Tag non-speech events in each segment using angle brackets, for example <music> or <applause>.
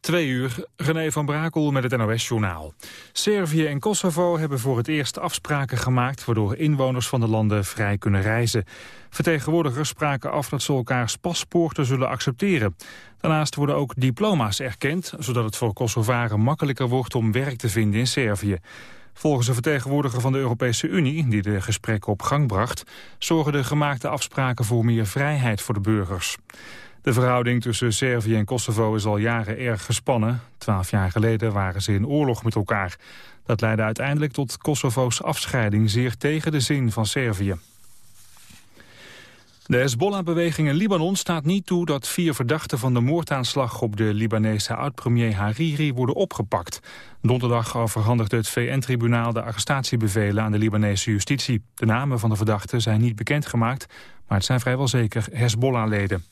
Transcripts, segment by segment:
Twee uur, René van Brakel met het NOS-journaal. Servië en Kosovo hebben voor het eerst afspraken gemaakt... waardoor inwoners van de landen vrij kunnen reizen. Vertegenwoordigers spraken af dat ze elkaars paspoorten zullen accepteren. Daarnaast worden ook diploma's erkend... zodat het voor Kosovaren makkelijker wordt om werk te vinden in Servië. Volgens een vertegenwoordiger van de Europese Unie... die de gesprekken op gang bracht... zorgen de gemaakte afspraken voor meer vrijheid voor de burgers. De verhouding tussen Servië en Kosovo is al jaren erg gespannen. Twaalf jaar geleden waren ze in oorlog met elkaar. Dat leidde uiteindelijk tot Kosovo's afscheiding zeer tegen de zin van Servië. De Hezbollah-beweging in Libanon staat niet toe dat vier verdachten van de moordaanslag op de Libanese oud-premier Hariri worden opgepakt. Donderdag overhandigde het VN-tribunaal de arrestatiebevelen aan de Libanese justitie. De namen van de verdachten zijn niet bekendgemaakt, maar het zijn vrijwel zeker Hezbollah-leden.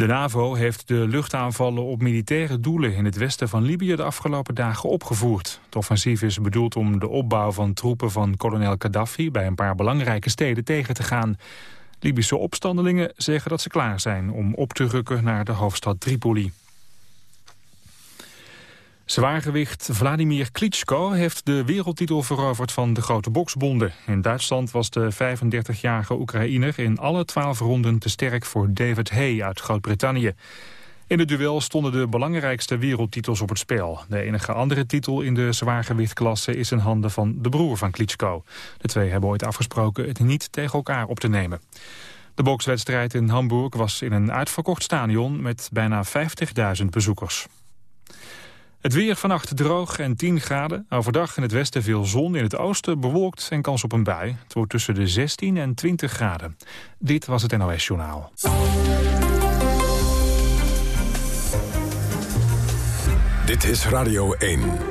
De NAVO heeft de luchtaanvallen op militaire doelen in het westen van Libië de afgelopen dagen opgevoerd. Het offensief is bedoeld om de opbouw van troepen van kolonel Gaddafi bij een paar belangrijke steden tegen te gaan. Libische opstandelingen zeggen dat ze klaar zijn om op te rukken naar de hoofdstad Tripoli. Zwaargewicht Vladimir Klitschko heeft de wereldtitel veroverd van de grote boksbonden. In Duitsland was de 35-jarige Oekraïner in alle 12 ronden te sterk voor David Hay uit Groot-Brittannië. In het duel stonden de belangrijkste wereldtitels op het spel. De enige andere titel in de zwaargewichtklasse is in handen van de broer van Klitschko. De twee hebben ooit afgesproken het niet tegen elkaar op te nemen. De bokswedstrijd in Hamburg was in een uitverkocht stadion met bijna 50.000 bezoekers. Het weer vannacht droog en 10 graden. Overdag in het westen veel zon, in het oosten bewolkt en kans op een bui. Het wordt tussen de 16 en 20 graden. Dit was het NOS Journaal. Dit is Radio 1.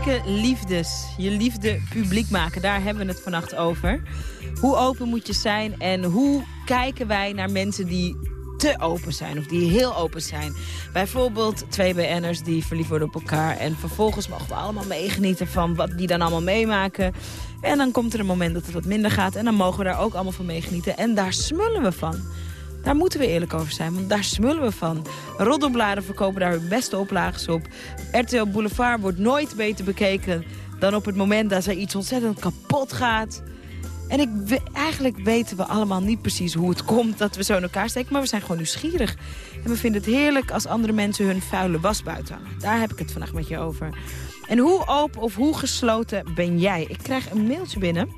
Publieke liefdes. Je liefde publiek maken, daar hebben we het vannacht over. Hoe open moet je zijn en hoe kijken wij naar mensen die te open zijn of die heel open zijn. Bijvoorbeeld twee BN'ers die verliefd worden op elkaar... en vervolgens mogen we allemaal meegenieten van wat die dan allemaal meemaken. En dan komt er een moment dat het wat minder gaat... en dan mogen we daar ook allemaal van meegenieten. En daar smullen we van. Daar moeten we eerlijk over zijn, want daar smullen we van. Roddelbladen verkopen daar hun beste oplages op. RTL Boulevard wordt nooit beter bekeken dan op het moment dat er iets ontzettend kapot gaat. En ik, eigenlijk weten we allemaal niet precies hoe het komt dat we zo in elkaar steken. Maar we zijn gewoon nieuwsgierig. En we vinden het heerlijk als andere mensen hun vuile was buiten hangen. Daar heb ik het vannacht met je over. En hoe open of hoe gesloten ben jij? Ik krijg een mailtje binnen.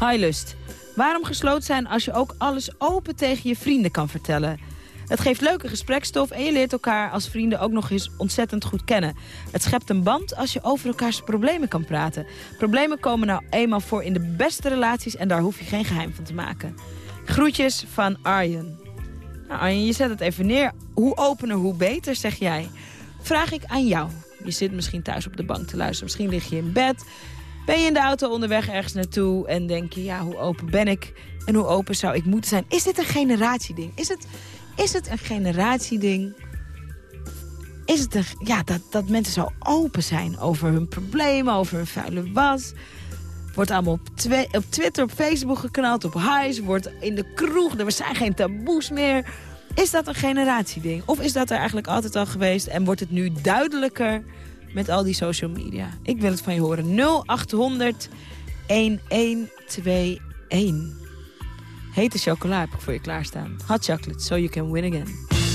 Hi Lust. Waarom gesloten zijn als je ook alles open tegen je vrienden kan vertellen? Het geeft leuke gesprekstof en je leert elkaar als vrienden ook nog eens ontzettend goed kennen. Het schept een band als je over elkaars problemen kan praten. Problemen komen nou eenmaal voor in de beste relaties en daar hoef je geen geheim van te maken. Groetjes van Arjen. Nou Arjen, je zet het even neer. Hoe opener, hoe beter, zeg jij. Vraag ik aan jou. Je zit misschien thuis op de bank te luisteren. Misschien lig je in bed. Ben je in de auto onderweg ergens naartoe en denk je... ja, hoe open ben ik en hoe open zou ik moeten zijn? Is dit een generatieding? Is het, is het een generatieding? Is het een, ja, dat, dat mensen zo open zijn over hun problemen, over hun vuile was... Wordt allemaal op, op Twitter, op Facebook geknald, op Highs. Wordt in de kroeg, er zijn geen taboes meer. Is dat een generatieding? Of is dat er eigenlijk altijd al geweest en wordt het nu duidelijker met al die social media. Ik wil het van je horen. 0800 1121. Hete chocola heb ik voor je klaarstaan. Hot chocolate, so you can win again.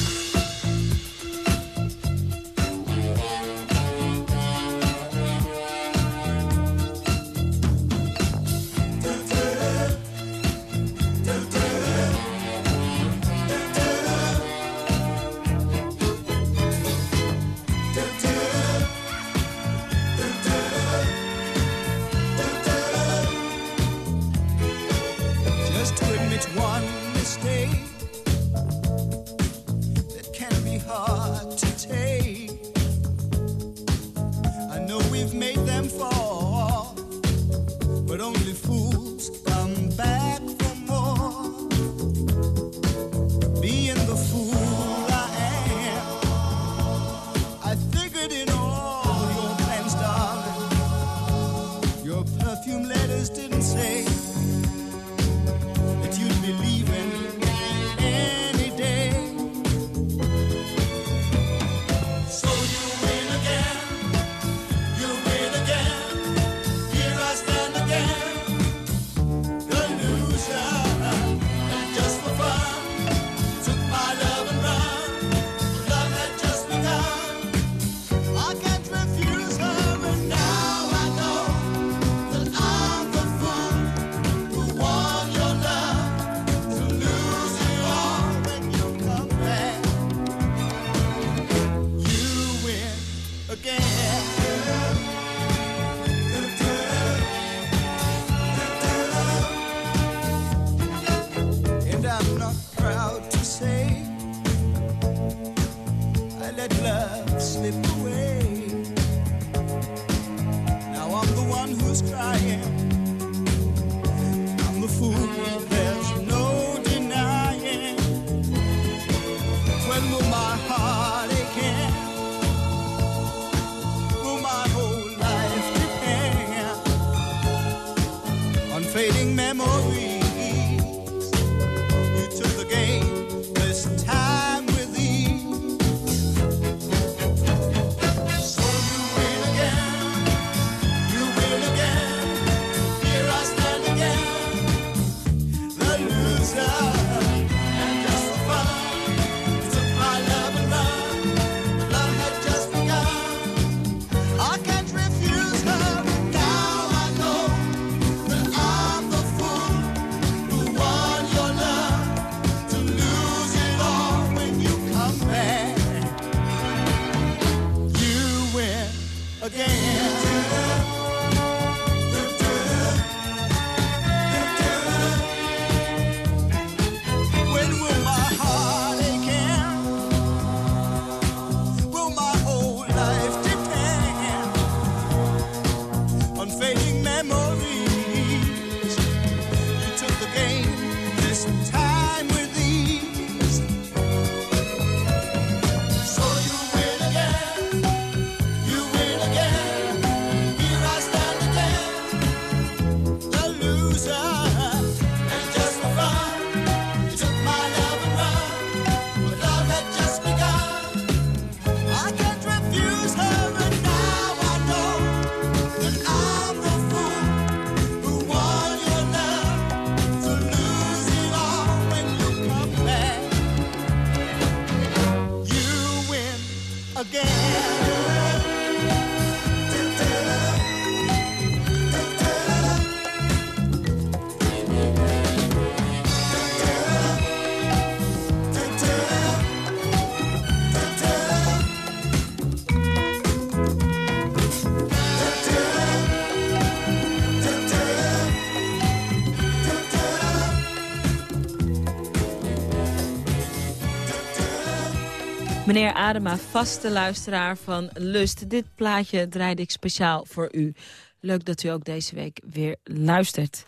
Meneer Adema, vaste luisteraar van Lust. Dit plaatje draaide ik speciaal voor u. Leuk dat u ook deze week weer luistert.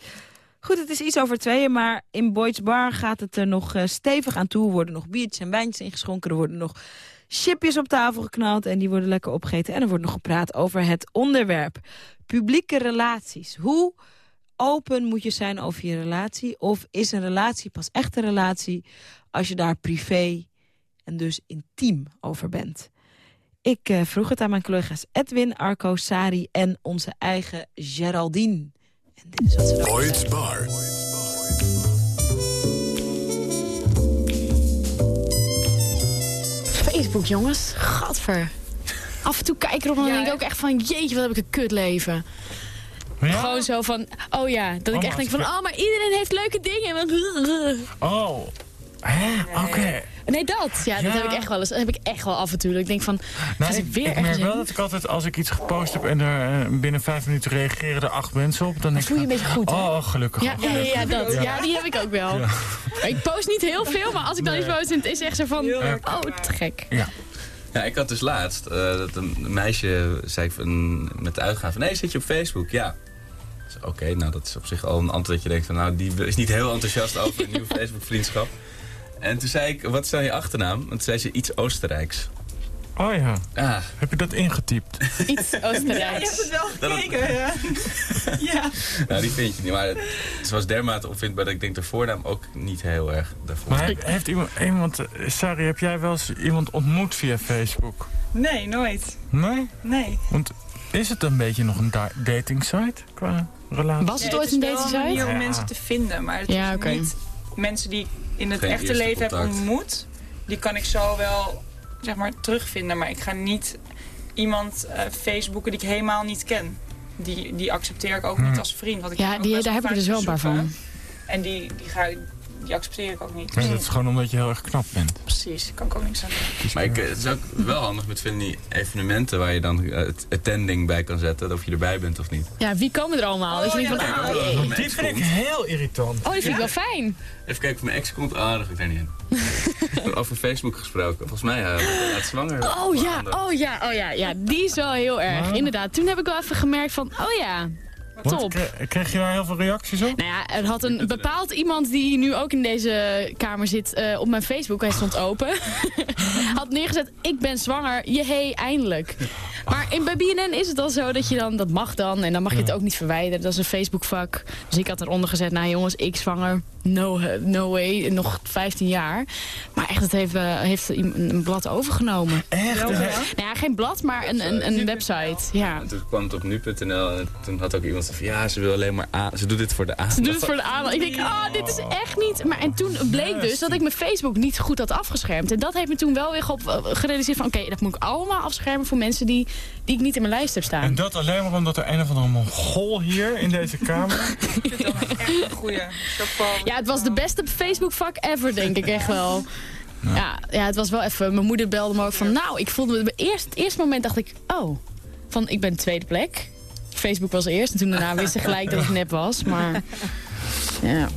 Goed, het is iets over tweeën, maar in Boyd's Bar gaat het er nog eh, stevig aan toe. Er worden nog biertjes en wijntjes ingeschonken. Er worden nog chipjes op tafel geknald en die worden lekker opgegeten. En er wordt nog gepraat over het onderwerp. Publieke relaties. Hoe open moet je zijn over je relatie? Of is een relatie pas echt een relatie als je daar privé en dus intiem over bent? Ik eh, vroeg het aan mijn collega's Edwin, Arco, Sari en onze eigen Geraldine. En dit is wat ze Boyd's Bar. Facebook, jongens. Gadver. Af en toe kijk ik erop en dan Ja, denk ik ook echt van... jeetje, wat heb ik een kutleven. Gewoon zo van... Oh ja, dat ik Oh, echt denk maar van... Oh, maar iedereen heeft leuke dingen. Oh. Hè? Oké. Nee, dat. Ja, dat Ja. heb ik echt wel eens. Dat heb ik echt wel af en toe. Ik denk van... Nou, ga ik, ik weer ik ergens merk wel dat ik altijd, als ik iets gepost heb en er eh, binnen vijf minuten reageren er acht mensen op, dan denk ik voel je een beetje goed, hè? Oh, gelukkig. Ja, ja, ja, dat. Ja. Ja, die heb ik ook wel. Ik post niet heel veel, maar als ik dan iets post, dan is het echt zo van... Oh, te gek. Ja. Ja, ik had dus laatst eh, dat een meisje zei van, met de uitgaan van... nee, zit je op Facebook? Ja. Dus, Oké, nou dat is op zich al een antwoord dat je denkt van... nou, die is niet heel enthousiast over een <laughs> nieuw Facebook-vriendschap. En toen zei ik, wat is dan je achternaam? En toen zei ze iets Oostenrijks. Oh ja. Ah, Heb je dat ingetypt? Iets Oostenrijks. wel gekeken, ja. <laughs> ja. nou die vind je niet. Maar het, ze was dermate opvindbaar dat ik denk de voornaam ook niet heel erg daarvoor. Maar he- heeft iemand, iemand Sari, heb jij wel eens iemand ontmoet via Facebook? Nee, nooit. Nee? Nee. Want is het een beetje nog een da dating site qua relatie? Was het Ja, ooit een is wel dating manier site? om Ja. mensen te vinden, maar het Ja, is oké. niet mensen die ik in het Geen echte leven heb ontmoet. Die kan ik zo wel, zeg maar, terugvinden. Maar ik ga niet iemand eh Facebooken die ik helemaal niet ken. Die, die accepteer ik ook niet als vriend. Want ik Ja, die, daar heb ik dus wel een paar van. En die, die, ga, ik- die accepteer ik ook niet. Maar dat is gewoon omdat je heel erg knap bent. Precies, kan ik ook niks aan doen. Maar ik, eh, het is ook wel handig met van die evenementen waar je dan eh, het attending bij kan zetten. Of je erbij bent of niet. Ja, wie komen er allemaal? dat je denkt van, ah, vind ik heel irritant. oh, die vind ik wel fijn. Even kijken of mijn ex komt. Ah, dat ga ik daar niet in. <laughs> Over Facebook gesproken. Volgens mij uh, laat zwanger. Oh ja, oh ja, oh ja, ja, die is wel heel erg. Inderdaad, toen heb ik wel even gemerkt van, oh ja, top. kre- kreeg je daar heel veel reacties op? Nou ja, er had een bepaald iemand die nu ook in deze kamer zit eh, op mijn Facebook, hij stond open, <laughs> had neergezet, ik ben zwanger, je hey, eindelijk. Maar in, bij BNN is het al zo dat je dan, dat mag dan, en dan mag je het ook niet verwijderen, dat is een Facebook vak. Dus ik had eronder gezet, nou jongens, ik zwanger, no, eh, no way, nog 15 jaar. Maar echt, het heeft, eh, heeft een een blad overgenomen. Echt? Nou ja, geen blad, maar een, een, een website, ja. En toen kwam het op nu.nl en toen had ook iemand van ja, ze wil alleen maar aan. Ze doet dit voor de aandacht. Ze doet het voor de aandacht. Ik denk, ah, dit is echt niet... Maar en toen bleek dus dat ik mijn Facebook niet goed had afgeschermd. En dat heeft me toen wel weer op, gerealiseerd van... Oké, dat moet ik allemaal afschermen voor mensen die, die ik niet in mijn lijst heb En staan. dat alleen maar omdat er een of andere mongool hier in deze kamer... <laughs> Ik vind het wel echt een goeie. Chapeau. Ja, het was de beste Facebook-vak ever, denk ik echt wel. Ja, ja, het was wel even... Mijn moeder belde me ook van... Nou, ik voelde me... Eerst, het eerste moment dacht ik... Oh, van ik ben tweede plek. Facebook was eerst. En toen daarna <laughs> wist ze gelijk dat het nep was. Maar <laughs> ja.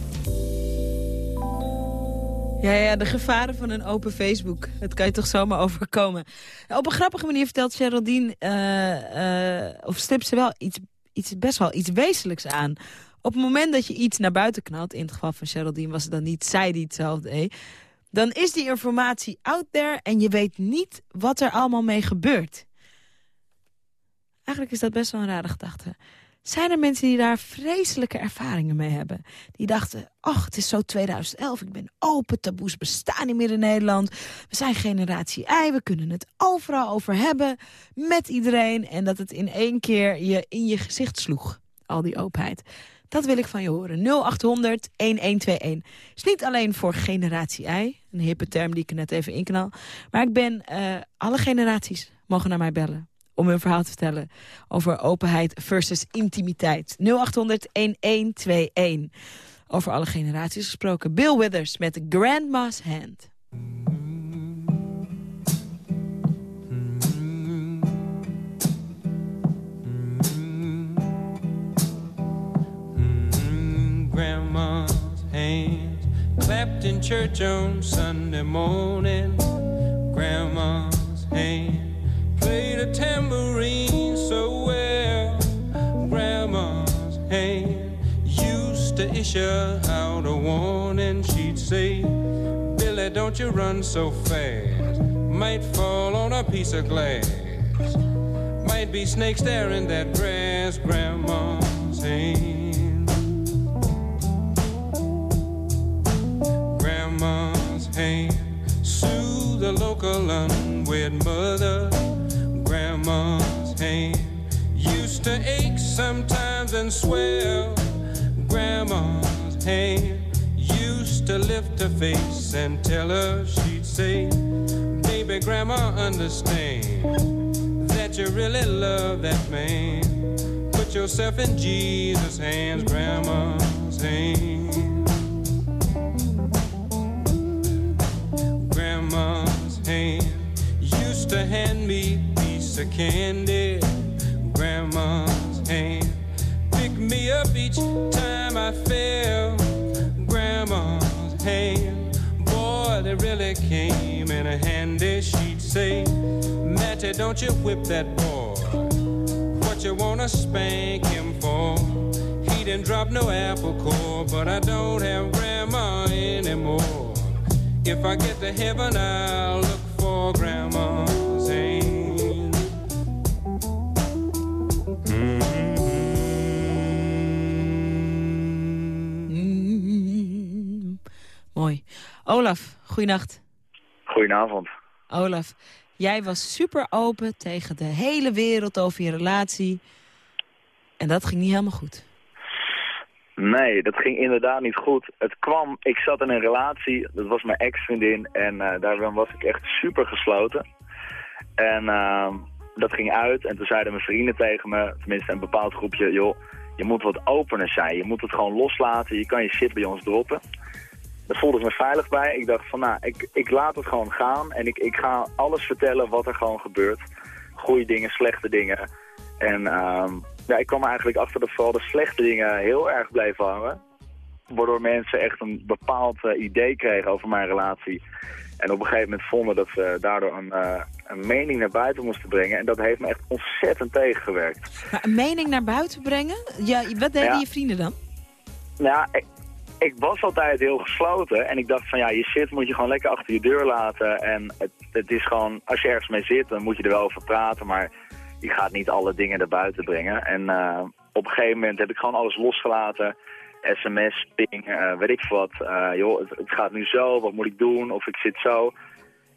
Ja, ja, de gevaren van een open Facebook. Dat kan je toch zomaar overkomen. Op een grappige manier vertelt Geraldine... eh, eh, of stipt ze wel iets, iets, best wel iets wezenlijks aan. Op het moment dat je iets naar buiten knalt... in het geval van Geraldine was het dan niet zij die hetzelfde deed... dan is die informatie out there... en je weet niet wat er allemaal mee gebeurt. Eigenlijk is dat best wel een rare gedachte. Zijn er mensen die daar vreselijke ervaringen mee hebben? Die dachten, ach, het is zo 2011, ik ben open, taboes bestaan niet meer in Nederland. We zijn generatie I, we kunnen het overal over hebben, met iedereen. En dat het in één keer je in je gezicht sloeg, al die openheid. Dat wil ik van je horen. 0800 1121. Is niet alleen voor generatie I, een hippe term die ik er net even inknal. Maar ik ben, eh, alle generaties mogen naar mij bellen om hun verhaal te vertellen over openheid versus intimiteit. 0800-1121. Over alle generaties gesproken. Bill Withers met Grandma's Hand. Grandma's hands clapped in church on Sunday morning. Grandma's hand issue out a warning. She'd say, Billy, don't you run so fast. Might fall on a piece of glass. Might be snakes there in that grass. Grandma's hand. Grandma's hand soothe the local unwed mother. Grandma's hand used to ache sometimes and swell. Grandma's hand used to lift her face and tell her she'd say, Baby, Grandma, understand that you really love that man. Put yourself in Jesus' hands, Grandma's hands. Grandma's hand used to hand me a piece of candy. Grandma's hand me up each time I fell. Grandma's hand, boy, they really came in handy. She'd say, Matty, don't you whip that boy. What you wanna spank him for? He didn't drop no apple core, but I don't have grandma anymore. If I get to heaven, I'll look for grandma's Mooi. Olaf, goeienacht. Goedenavond. Olaf, jij was super open tegen de hele wereld over je relatie. En dat ging niet helemaal goed. Nee, dat ging inderdaad niet goed. Het kwam, ik zat in een relatie, dat was mijn ex-vriendin en eh daar was ik echt super gesloten. En eh, dat ging uit en toen zeiden mijn vrienden tegen me, tenminste een bepaald groepje, joh, je moet wat opener zijn. Je moet het gewoon loslaten, je kan je shit bij ons droppen. Daar voelde ik me veilig bij. Ik dacht van, nou, ik, ik laat het gewoon gaan. En ik, ik ga alles vertellen wat er gewoon gebeurt. Goede dingen, slechte dingen. En ehm, ja, ik kwam eigenlijk achter dat vooral de slechte dingen heel erg bleven hangen. Waardoor mensen echt een bepaald eh, idee kregen over mijn relatie. En op een gegeven moment vonden dat ze daardoor een, eh, een mening naar buiten moesten brengen. En dat heeft me echt ontzettend tegengewerkt. Maar een mening naar buiten brengen? Ja, wat deden Ja. je vrienden dan? Nou ja, ik, was altijd heel gesloten. En ik dacht van ja, je zit moet je gewoon lekker achter je deur laten. En het, het is gewoon, als je ergens mee zit, dan moet je er wel over praten. Maar je gaat niet alle dingen naar buiten brengen. En eh, op een gegeven moment heb ik gewoon alles losgelaten. SMS, ping, eh, weet ik wat. Eh, joh, het, gaat nu zo, wat moet ik doen? Of ik zit zo.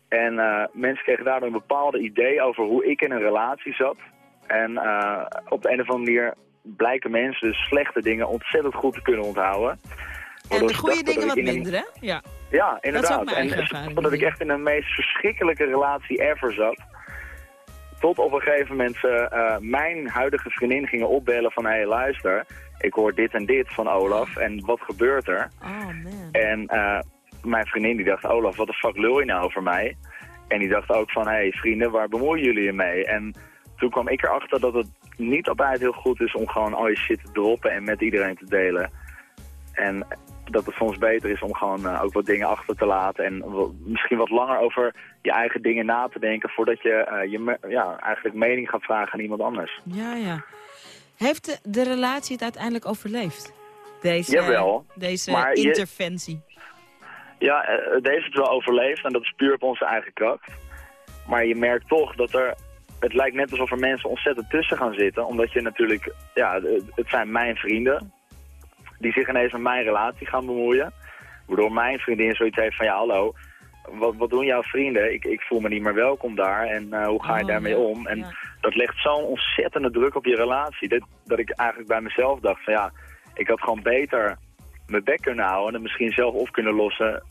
En mensen kregen daardoor een bepaalde idee over hoe ik in een relatie zat. En op de een of andere manier blijken mensen dus slechte dingen ontzettend goed te kunnen onthouden. En de goede dingen wat ik in een- minder, hè? Ja. Ja, inderdaad. en dat ik echt in de meest verschrikkelijke relatie ever zat. Tot op een gegeven moment ze eh, mijn huidige vriendin gingen opbellen van... hé, hey, luister, ik hoor dit en dit van Olaf en wat gebeurt er? Oh, man. En eh, mijn vriendin die dacht, Olaf, wat de fuck lul je nou over mij? En die dacht ook van, hé hey, vrienden, waar bemoeien jullie je mee? En toen kwam ik erachter dat het niet altijd heel goed is om gewoon al je shit te droppen en met iedereen te delen. En dat het soms beter is om gewoon eh, ook wat dingen achter te laten en misschien wat langer over je eigen dingen na te denken voordat je eh, je me- ja, eigenlijk mening gaat vragen aan iemand anders. Ja, ja. Heeft de, de relatie het uiteindelijk overleefd? Deze, Jawel, deze maar je- interventie. Ja, eh, deze heeft wel overleefd en dat is puur op onze eigen kracht. Maar je merkt toch dat er... Het lijkt net alsof er mensen ontzettend tussen gaan zitten. Omdat je natuurlijk... Ja, het- het zijn mijn vrienden. Die zich ineens met mijn relatie gaan bemoeien. Waardoor mijn vriendin zoiets heeft van... Ja, hallo, wat, wat doen jouw vrienden? Ik, ik voel me niet meer welkom daar. En eh, hoe ga je Oh, daarmee ja, om? En ja. dat legt zo'n ontzettende druk op je relatie. Dat, dat ik eigenlijk bij mezelf dacht van... Ja, ik had gewoon beter mijn bek kunnen houden en het misschien zelf op kunnen lossen.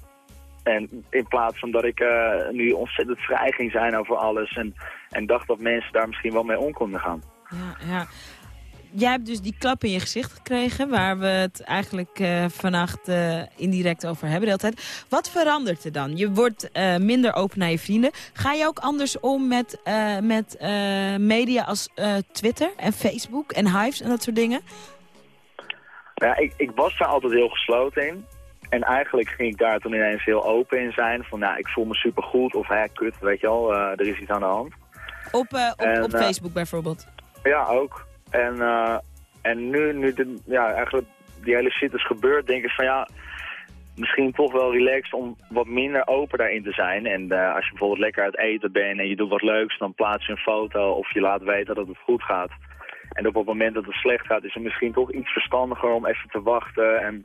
En in plaats van dat ik eh, nu ontzettend vrij ging zijn over alles en, en dacht dat mensen daar misschien wel mee om konden gaan. Ja, ja. Jij hebt dus die klap in je gezicht gekregen... waar we het eigenlijk eh, vannacht eh, indirect over hebben de hele tijd. Wat verandert er dan? Je wordt eh, minder open naar je vrienden. Ga je ook anders om met, met media als Twitter en Facebook en Hives en dat soort dingen? Ja, ik, ik was daar altijd heel gesloten in. En eigenlijk ging ik daar toen ineens heel open in zijn. Van, nou, ik voel me supergoed of, hè, kut, weet je eh, er is iets aan de hand. Op, op, En, op Facebook bijvoorbeeld. Ja, ook. En, eh, en nu, nu de, ja, eigenlijk die hele shit is gebeurd, denk ik van ja, misschien toch wel relaxed om wat minder open daarin te zijn. En eh, als je bijvoorbeeld lekker uit eten bent en je doet wat leuks, dan plaats je een foto of je laat weten dat het goed gaat. En op het moment dat het slecht gaat, is het misschien toch iets verstandiger om even te wachten en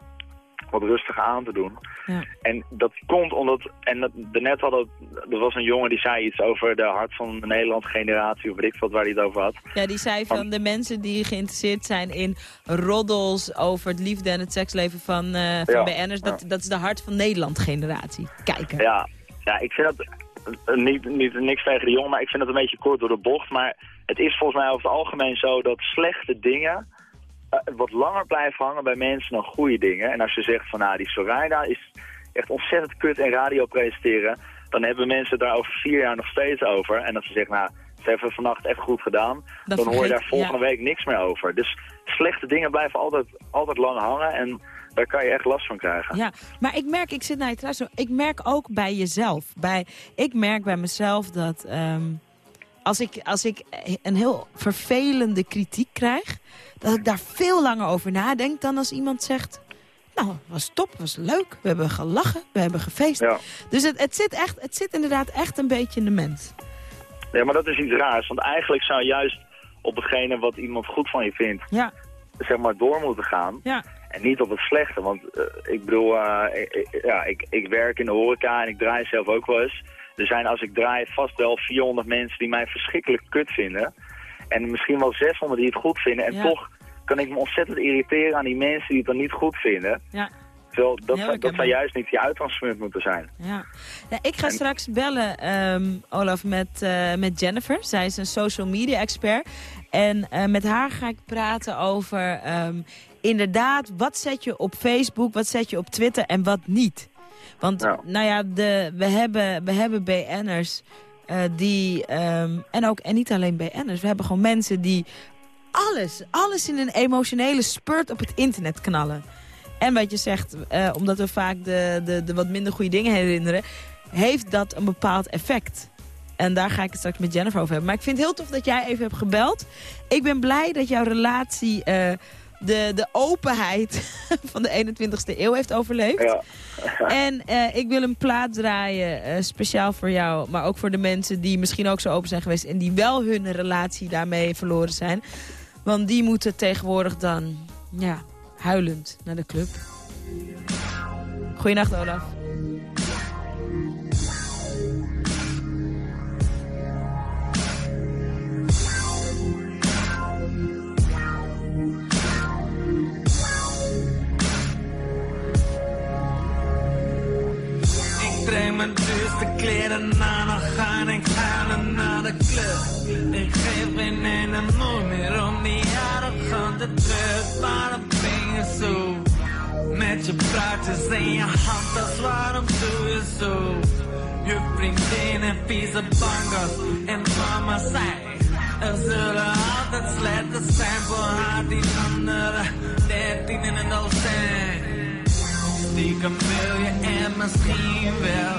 wat rustiger aan te doen. Ja. En dat komt omdat, en dat, daarnet hadden, er was een jongen die zei iets over de hart van de Nederlandse generatie, of weet ik wat waar hij het over had. Ja, die zei van de mensen die geïnteresseerd zijn in roddels over het liefde en het seksleven van, eh van Ja, BN'ers, dat, dat is de hart van Nederland generatie. Kijken. Ja, ja ik vind dat eh, niet, niet niks tegen de jongen, maar ik vind dat een beetje kort door de bocht. Maar het is volgens mij over het algemeen zo dat slechte dingen wat langer blijven hangen bij mensen dan goede dingen. En als je zegt van nou, die Soraya is echt ontzettend kut in radio presenteren, dan hebben mensen daar over vier jaar nog steeds over. En als ze zeggen, nou, ze hebben vannacht echt goed gedaan, Dan dan, hoor je daar volgende ja. week niks meer over. Dus slechte dingen blijven altijd, altijd lang hangen en daar kan je echt last van krijgen. Ja, maar ik merk, ik zit naar je luisteren, ik merk ook bij jezelf. Bij, ik merk bij mezelf dat ehm, als, ik, als ik een heel vervelende kritiek krijg, dat ik daar veel langer over nadenk dan als iemand zegt... Nou, het was top, het was leuk, we hebben gelachen, we hebben gefeest. Ja. Dus het, het, zit echt, het zit inderdaad echt een beetje in de mens. Ja, maar dat is iets raars. Want eigenlijk zou juist op hetgene wat iemand goed van je vindt, Ja, zeg maar, door moeten gaan. ja, En niet op het slechte. Want eh, ik bedoel, eh, ik- ja, ik, ik werk in de horeca en ik draai zelf ook wel eens. Er zijn als ik draai vast wel 400 mensen die mij verschrikkelijk kut vinden. En misschien wel 600 die het goed vinden. En Ja. toch kan ik me ontzettend irriteren aan die mensen die het dan niet goed vinden. ja. Terwijl dat, dat zou juist niet je uitgangspunt moeten zijn. Ja. Ja, ik ga straks bellen, ehm, Olaf, met, eh, met Jennifer. Zij is een social media expert. En eh, met haar ga ik praten over ehm, inderdaad, wat zet je op Facebook, wat zet je op Twitter en wat niet. Want Ja. nou ja, de, we, hebben, we hebben BN'ers eh, die... ehm, en, ook, en niet alleen BN'ers. We hebben gewoon mensen die alles, alles in een emotionele spurt op het internet knallen. En wat je zegt, eh, omdat we vaak de, de, de wat minder goede dingen herinneren... heeft dat een bepaald effect. En daar ga ik het straks met Jennifer over hebben. Maar ik vind het heel tof dat jij even hebt gebeld. Ik ben blij dat jouw relatie eh, de, de openheid <laughs> van de 21ste eeuw heeft overleefd. Ja. <laughs> En eh, ik wil een plaat draaien, eh, speciaal voor jou. Maar ook voor de mensen die misschien ook zo open zijn geweest... en die wel hun relatie daarmee verloren zijn. Want die moeten tegenwoordig dan, ja, huilend naar de club. Goeienacht, Olaf. Trek mijn duurste kleren aan, dan ga ik huilen naar de club. Ik geef geen ene moe meer om die arrogante terug. Waarom ben je zo? Met je praatjes in je hand, als waarom doe je zo? Je vriendin en vieze bangers en mama zei Er zullen altijd slechte zijn voor haar die andere dertien in een dozijn Stiekem wil je en misschien wel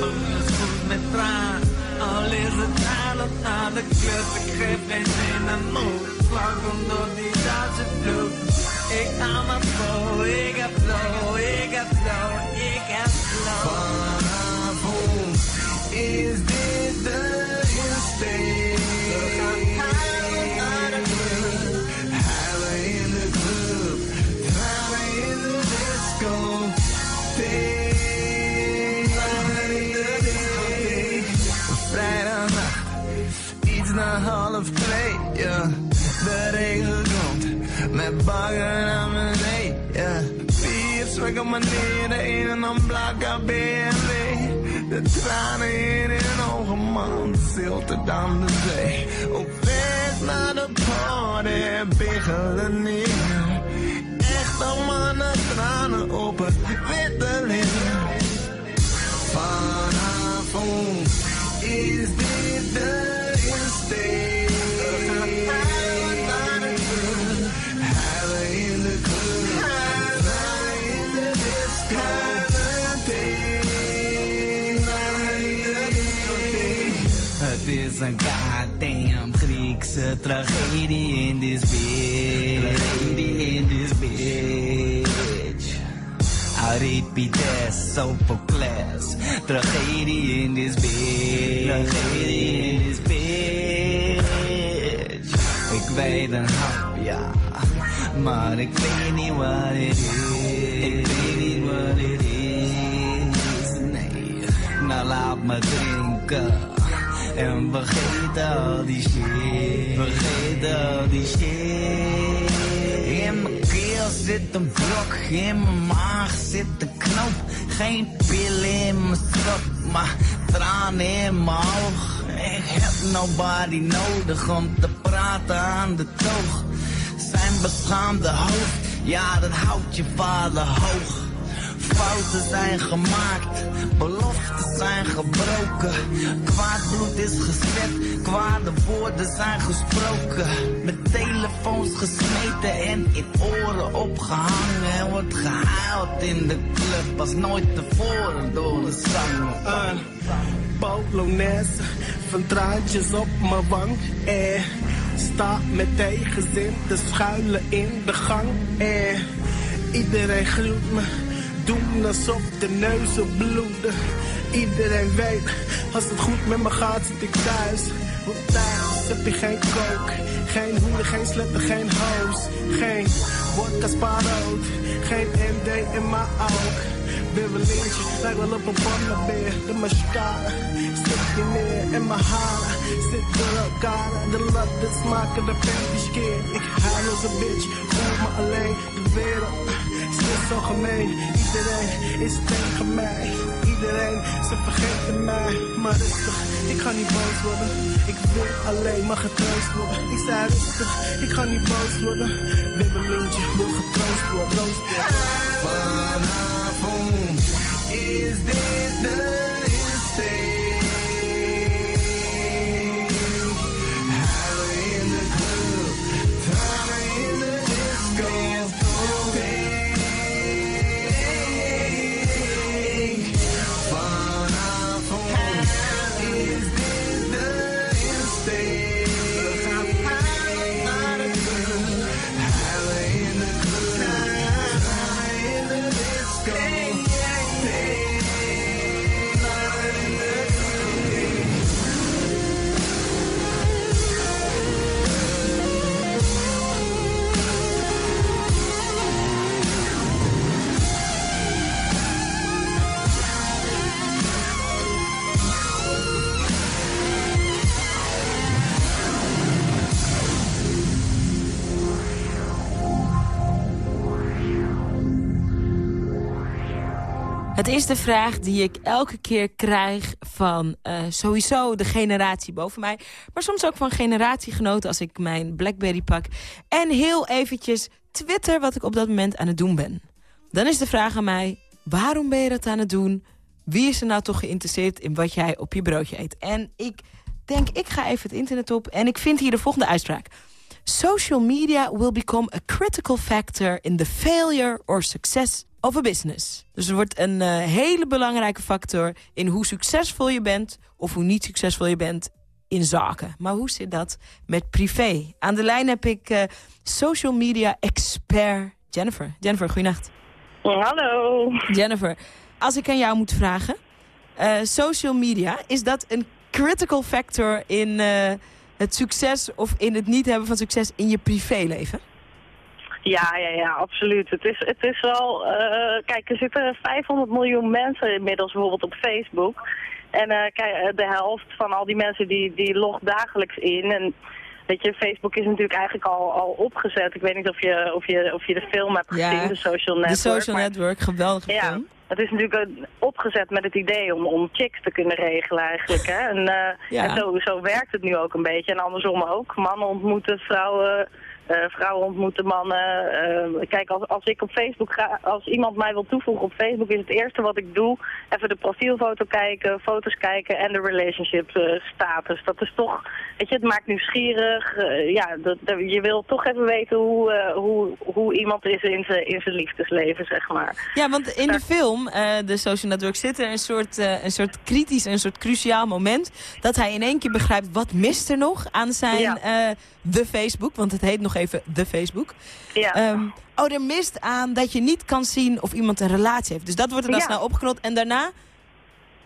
Maar je voelt met traan Al is het huilend naar de club Ik geef geen aan moed door die Duitse vloed Ik hou me vol, ik heb flow Ik heb flow, ik heb flow. Vanavond is dit Zwakke manieren in een onblakke BMW. De tranen in hun ogen, man, zilter dan de zee. Op weg naar de party, biggelen neer. Echte mannen, tranen op het witte leer. Vanavond is dit de insteek. Is een goddamn Griekse tragedie in this bitch. Tragedie in this bitch. Euripides, Sophocles, tragedie in this bitch. Tragedie in this bitch. Ik weet een hap, ja, maar ik weet niet wat het is. Ik weet niet wat het is, nee. Nou laat me drinken en vergeet al die shit. Vergeet al die shit. In mijn keel zit een blok, in mijn maag zit een knoop. Geen pillen in mijn strop, maar tranen in mijn oog. Ik heb nobody nodig om te praten aan de toog. Zijn beschaamde hoofd, ja dat houdt je vader hoog. Fouten zijn gemaakt, beloften zijn gebroken. Kwaad bloed is gezet, kwade woorden zijn gesproken. Met telefoons gesmeten en in oren opgehangen. En wordt gehuild in de club als nooit tevoren door een zanger. Een Polonaise van traantjes op mijn wang. Eh, sta met tegenzin te schuilen in de gang. Eh, iedereen groet me, doen alsof de neuzen bloeden. Iedereen weet, als het goed met me gaat, zit ik thuis. Want thuis heb je geen kook, geen hoeden, geen sletten, geen hoos. Geen wodka spaarrood, geen MD in mijn oog. Ben wel lintje, wel op een pannenbeer. De mascara zit je neer en mijn haren zitten door elkaar. De latten smaken de panties keer. Ik huil als een bitch, voel me alleen. De wereld is zo gemeen. Iedereen is tegen mij. Iedereen, ze vergeten mij. Maar rustig, ik ga niet boos worden. Ik wil alleen maar getroost worden. Ik zei rustig, ik ga niet boos worden. Wibbelintje wil getroost worden. Troost worden. Vanavond is dit de. Is de vraag die ik elke keer krijg van eh, sowieso de generatie boven mij. Maar soms ook van generatiegenoten als ik mijn Blackberry pak. En heel eventjes Twitter wat ik op dat moment aan het doen ben. Dan is de vraag aan mij, waarom ben je dat aan het doen? Wie is er nou toch geïnteresseerd in wat jij op je broodje eet? En ik denk, ik ga even het internet op en ik vind hier de volgende uitspraak. Social media will become a critical factor in the failure or success a business. Dus er wordt een eh, hele belangrijke factor in hoe succesvol je bent... of hoe niet succesvol je bent in zaken. Maar hoe zit dat met privé? Aan de lijn heb ik eh, social media expert Jennifer. Jennifer, goeienacht. Hallo. Jennifer, als ik aan jou moet vragen... eh, social media, is dat een critical factor in het succes... of in het niet hebben van succes in je privéleven? Ja, ja, ja, absoluut. Het is, het is wel... eh, kijk, er zitten 500 miljoen mensen inmiddels bijvoorbeeld op Facebook. En eh, kijk, eh, de helft van al die mensen die, die logt dagelijks in. En weet je, Facebook is natuurlijk eigenlijk al, al opgezet. Ik weet niet of je, of je, of je de film hebt gezien, de Social Network. de Social maar- Network, geweldige Ja, film. het is natuurlijk opgezet met het idee om, om chicks te kunnen regelen eigenlijk. Hè? En, <laughs> Ja. en zo, zo werkt het nu ook een beetje. En andersom ook. Mannen ontmoeten vrouwen, eh, vrouwen ontmoeten mannen. Eh, kijk, als, als ik op Facebook ga, als iemand mij wil toevoegen op Facebook, is het eerste wat ik doe even de profielfoto kijken, foto's kijken en de relationship eh, status. Dat is toch, weet je, het maakt nieuwsgierig. Ja, dat, dat- je wil toch even weten hoe, hoe, hoe iemand is in zijn in zijn liefdesleven, zeg maar. Ja, want in de film, de Social Network, zit er een soort, een soort kritisch, een soort cruciaal moment. Dat hij in één keer begrijpt, wat mist er nog aan zijn Ja. de Facebook? Want het heet nog even de Facebook. Ja. Ehm, oh, er mist aan dat je niet kan zien of iemand een relatie heeft. Dus dat wordt er dan Ja. snel opgeknot. En daarna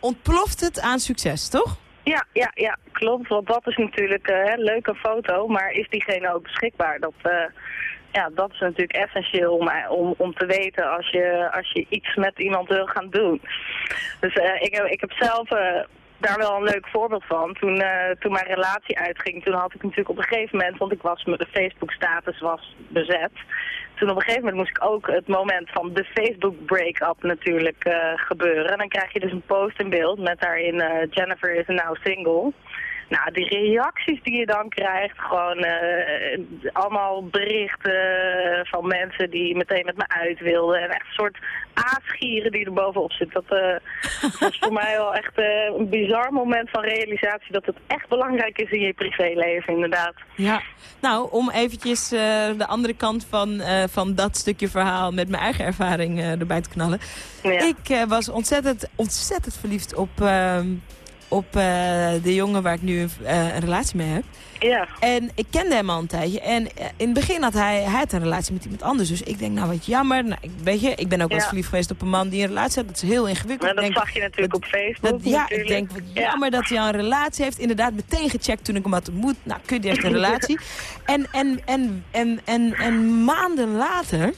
ontploft het aan succes, toch? Ja, ja, ja, klopt. Want dat is natuurlijk eh, een leuke foto, maar is diegene ook beschikbaar? Dat, eh, ja, dat is natuurlijk essentieel om, om, om te weten als je, als je iets met iemand wil gaan doen. Dus eh, ik, heb, ik heb zelf eh, daar wel een leuk voorbeeld van. Toen, eh, toen mijn relatie uitging, toen had ik natuurlijk op een gegeven moment, want ik was, mijn Facebook-status was bezet. Toen op een gegeven moment moest ik ook het moment van de Facebook break-up natuurlijk eh, gebeuren. En dan krijg je dus een post in beeld met daarin eh, Jennifer is now single. Nou, die reacties die je dan krijgt, gewoon eh, allemaal berichten van mensen die meteen met me uit wilden. En echt een soort aasgieren die er bovenop zit. Dat eh, <laughs> was voor mij wel echt eh, een bizar moment van realisatie dat het echt belangrijk is in je privéleven, inderdaad. Ja, nou, om eventjes de andere kant van, van dat stukje verhaal met mijn eigen ervaring erbij te knallen. Ik eh, was ontzettend, ontzettend verliefd op, ehm, op eh, de jongen waar ik nu een, eh, een relatie mee heb. Ja. En ik kende hem al een tijdje. En eh, in het begin had hij, hij had een relatie met iemand anders. Dus ik denk, nou wat jammer. Nou, ik, weet je, ik ben ook wel eens Ja. verliefd geweest op een man die een relatie had. Dat is heel ingewikkeld. Maar dat zag je natuurlijk op Facebook. dat, ja, natuurlijk. ik denk, wat Ja. jammer dat hij al een relatie heeft. Inderdaad, meteen gecheckt toen ik hem had ontmoet. Nou, kun je heeft een <laughs> relatie. En, en, en, en, en, en maanden later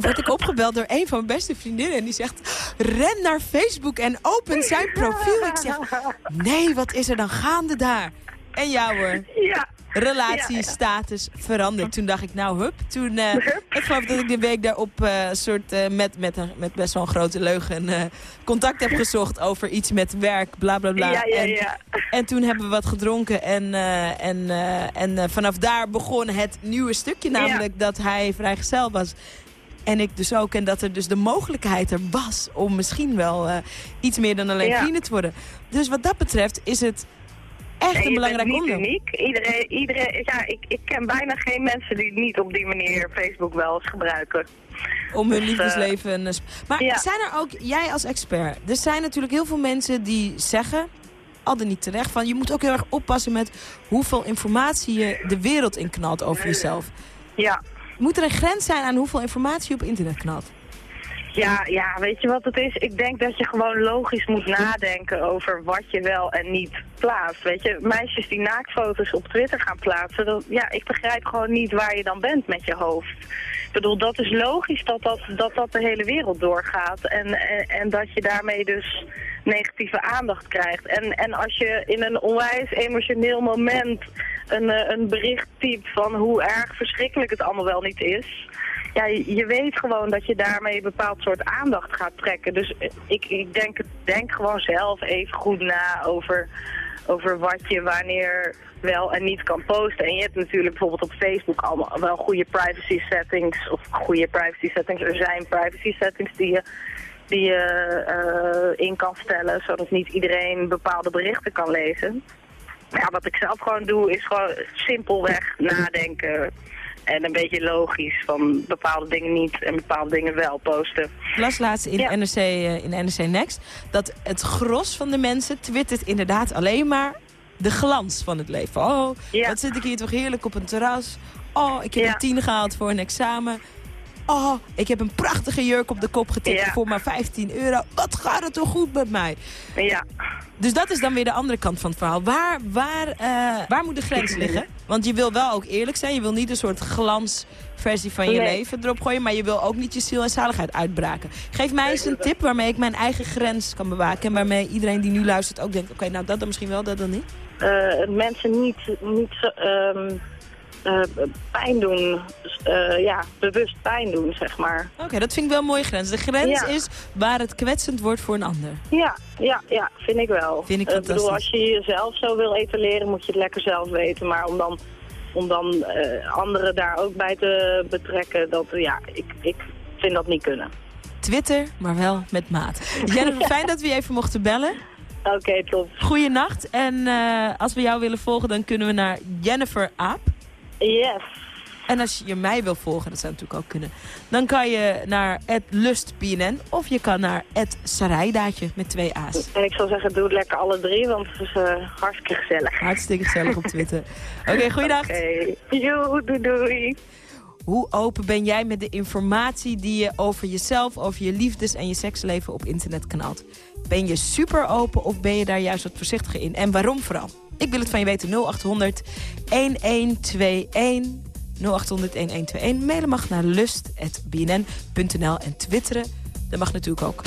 word ik opgebeld door een van mijn beste vriendinnen. En die zegt, ren naar Facebook en open zijn profiel. Ik zeg, nee, wat is er dan gaande daar? En jou hoor. Ja. Relatiestatus veranderd. Toen dacht ik, nou hup. Toen, eh, ik geloof dat ik de week daarop eh, soort eh, met, met, een, met best wel een grote leugen contact heb gezocht over iets met werk, bla bla bla. Ja, en, en toen hebben we wat gedronken en, en, en vanaf daar begon het nieuwe stukje. Namelijk dat hij vrijgezel was. En ik dus ook. En dat er dus de mogelijkheid er was om misschien wel eh, iets meer dan alleen Ja. vrienden te worden. Dus wat dat betreft is het echt Nee, een belangrijk niet onderdeel. uniek. Iedereen, iedereen, ja, ik, ik ken bijna geen mensen die niet op die manier Facebook wel eens gebruiken. Om hun Dus, liefdesleven... eh, maar ja. zijn er ook, jij als expert, er zijn natuurlijk heel veel mensen die zeggen, al dan niet terecht, van je moet ook heel erg oppassen met hoeveel informatie je de wereld in knalt over jezelf. Ja. Moet er een grens zijn aan hoeveel informatie je op internet knalt? Ja, ja, weet je wat het is? Ik denk dat je gewoon logisch moet nadenken over wat je wel en niet plaatst. Weet je, meisjes die naaktfoto's op Twitter gaan plaatsen, ja, ik begrijp gewoon niet waar je dan bent met je hoofd. Ik bedoel, dat is logisch dat dat, dat, dat de hele wereld doorgaat en, en, en dat je daarmee dus negatieve aandacht krijgt. En, en als je in een onwijs emotioneel moment een, eh, een van hoe erg verschrikkelijk het allemaal wel niet is ja, je je weet gewoon dat je daarmee een bepaald soort aandacht gaat trekken. Dus eh, ik, ik denk, denk gewoon zelf even goed na over, over wat je wanneer wel en niet kan posten. En je hebt natuurlijk bijvoorbeeld op Facebook allemaal wel goede privacy settings. Of goede privacy settings. Er zijn privacy settings die je, die je eh, in kan stellen. Zodat niet iedereen bepaalde berichten kan lezen. Ja, wat ik zelf gewoon doe is gewoon simpelweg nadenken. En een beetje logisch van bepaalde dingen niet en bepaalde dingen wel posten. Ik las laatst in, Ja. NRC, eh, in NRC Next dat het gros van de mensen twittert inderdaad alleen maar de glans van het leven. Oh, wat zit ik hier toch heerlijk op een terras. Oh, ik heb Ja. een tien gehaald voor een examen. Oh, ik heb een prachtige jurk op de kop getikt Ja. voor maar 15 euro. Wat gaat het toch goed met mij? Ja. Dus dat is dan weer de andere kant van het verhaal. Waar, waar, eh, waar moet de grens liggen? Want je wil wel ook eerlijk zijn. Je wil niet een soort glansversie van je Nee. leven erop gooien. Maar je wil ook niet je ziel en zaligheid uitbraken. Geef mij eens een tip waarmee ik mijn eigen grens kan bewaken. En waarmee iedereen die nu luistert ook denkt... Oké, nou dat dan misschien wel, dat dan niet. Eh, mensen niet, niet zo, eh, pijn doen. Eh, ja, bewust pijn doen, zeg maar. Oké, dat vind ik wel een mooie grens. De grens Ja. is waar het kwetsend wordt voor een ander. Ja, ja, ja, vind ik wel. Vind ik Eh, bedoel, als je jezelf zo wil etaleren, moet je het lekker zelf weten. Maar om dan, om dan anderen daar ook bij te betrekken, dat, ja, ik, ik vind dat niet kunnen. Twitter, maar wel met maat. <laughs> Jennifer, fijn dat we je even mochten bellen. Oké, top. Goeienacht. En als we jou willen volgen, dan kunnen we naar Jennifer Aap. Yes. En als je mij wil volgen, dat zou natuurlijk ook kunnen. Dan kan je naar lustpnn of je kan naar Sarijdaatje met twee A's. En ik zou zeggen, doe het lekker alle drie, want het is eh, hartstikke gezellig. Hartstikke gezellig op Twitter. <laughs> Oké, goeiedag. Oké, doei doei. Hoe open ben jij met de informatie die je over jezelf, over je liefdes en je seksleven op internet knalt? Ben je super open of ben je daar juist wat voorzichtiger in? En waarom vooral? Ik wil het van je weten 0800 1121 0800 1121. Mailen mag naar lust.bnn.nl en twitteren. Dat mag natuurlijk ook.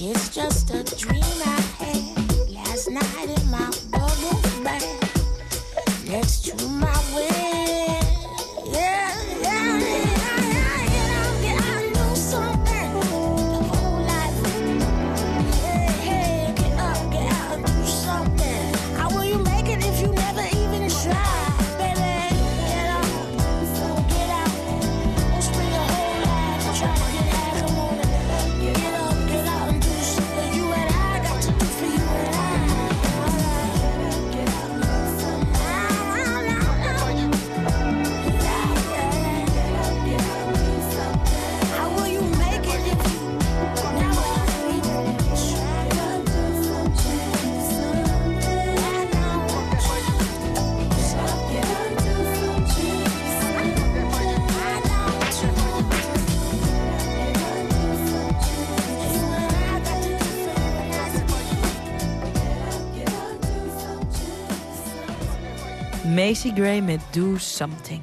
It's just a dream I had last night in my bed. Macy Gray met Do Something.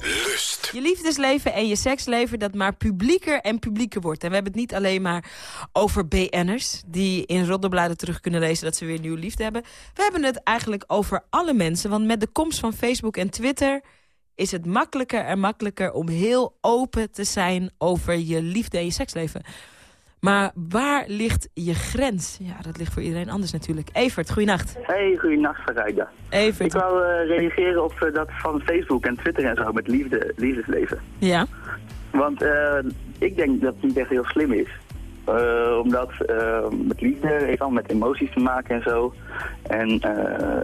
Lust. Je liefdesleven en je seksleven dat maar publieker en publieker wordt. En we hebben het niet alleen maar over BN'ers... die in roddelbladen terug kunnen lezen dat ze weer nieuwe liefde hebben. We hebben het eigenlijk over alle mensen. Want met de komst van Facebook en Twitter... is het makkelijker en makkelijker om heel open te zijn... over je liefde en je seksleven. Maar waar ligt je grens? Ja, dat ligt voor iedereen anders natuurlijk. Evert, goeienacht. Hey, goeienacht Farida. Evert. Ik wou eh, reageren op eh, dat van Facebook en Twitter en zo met liefde, liefdesleven. Ja? Want eh, ik denk dat het niet echt heel slim is. Omdat met liefde heeft al met emoties te maken en zo. En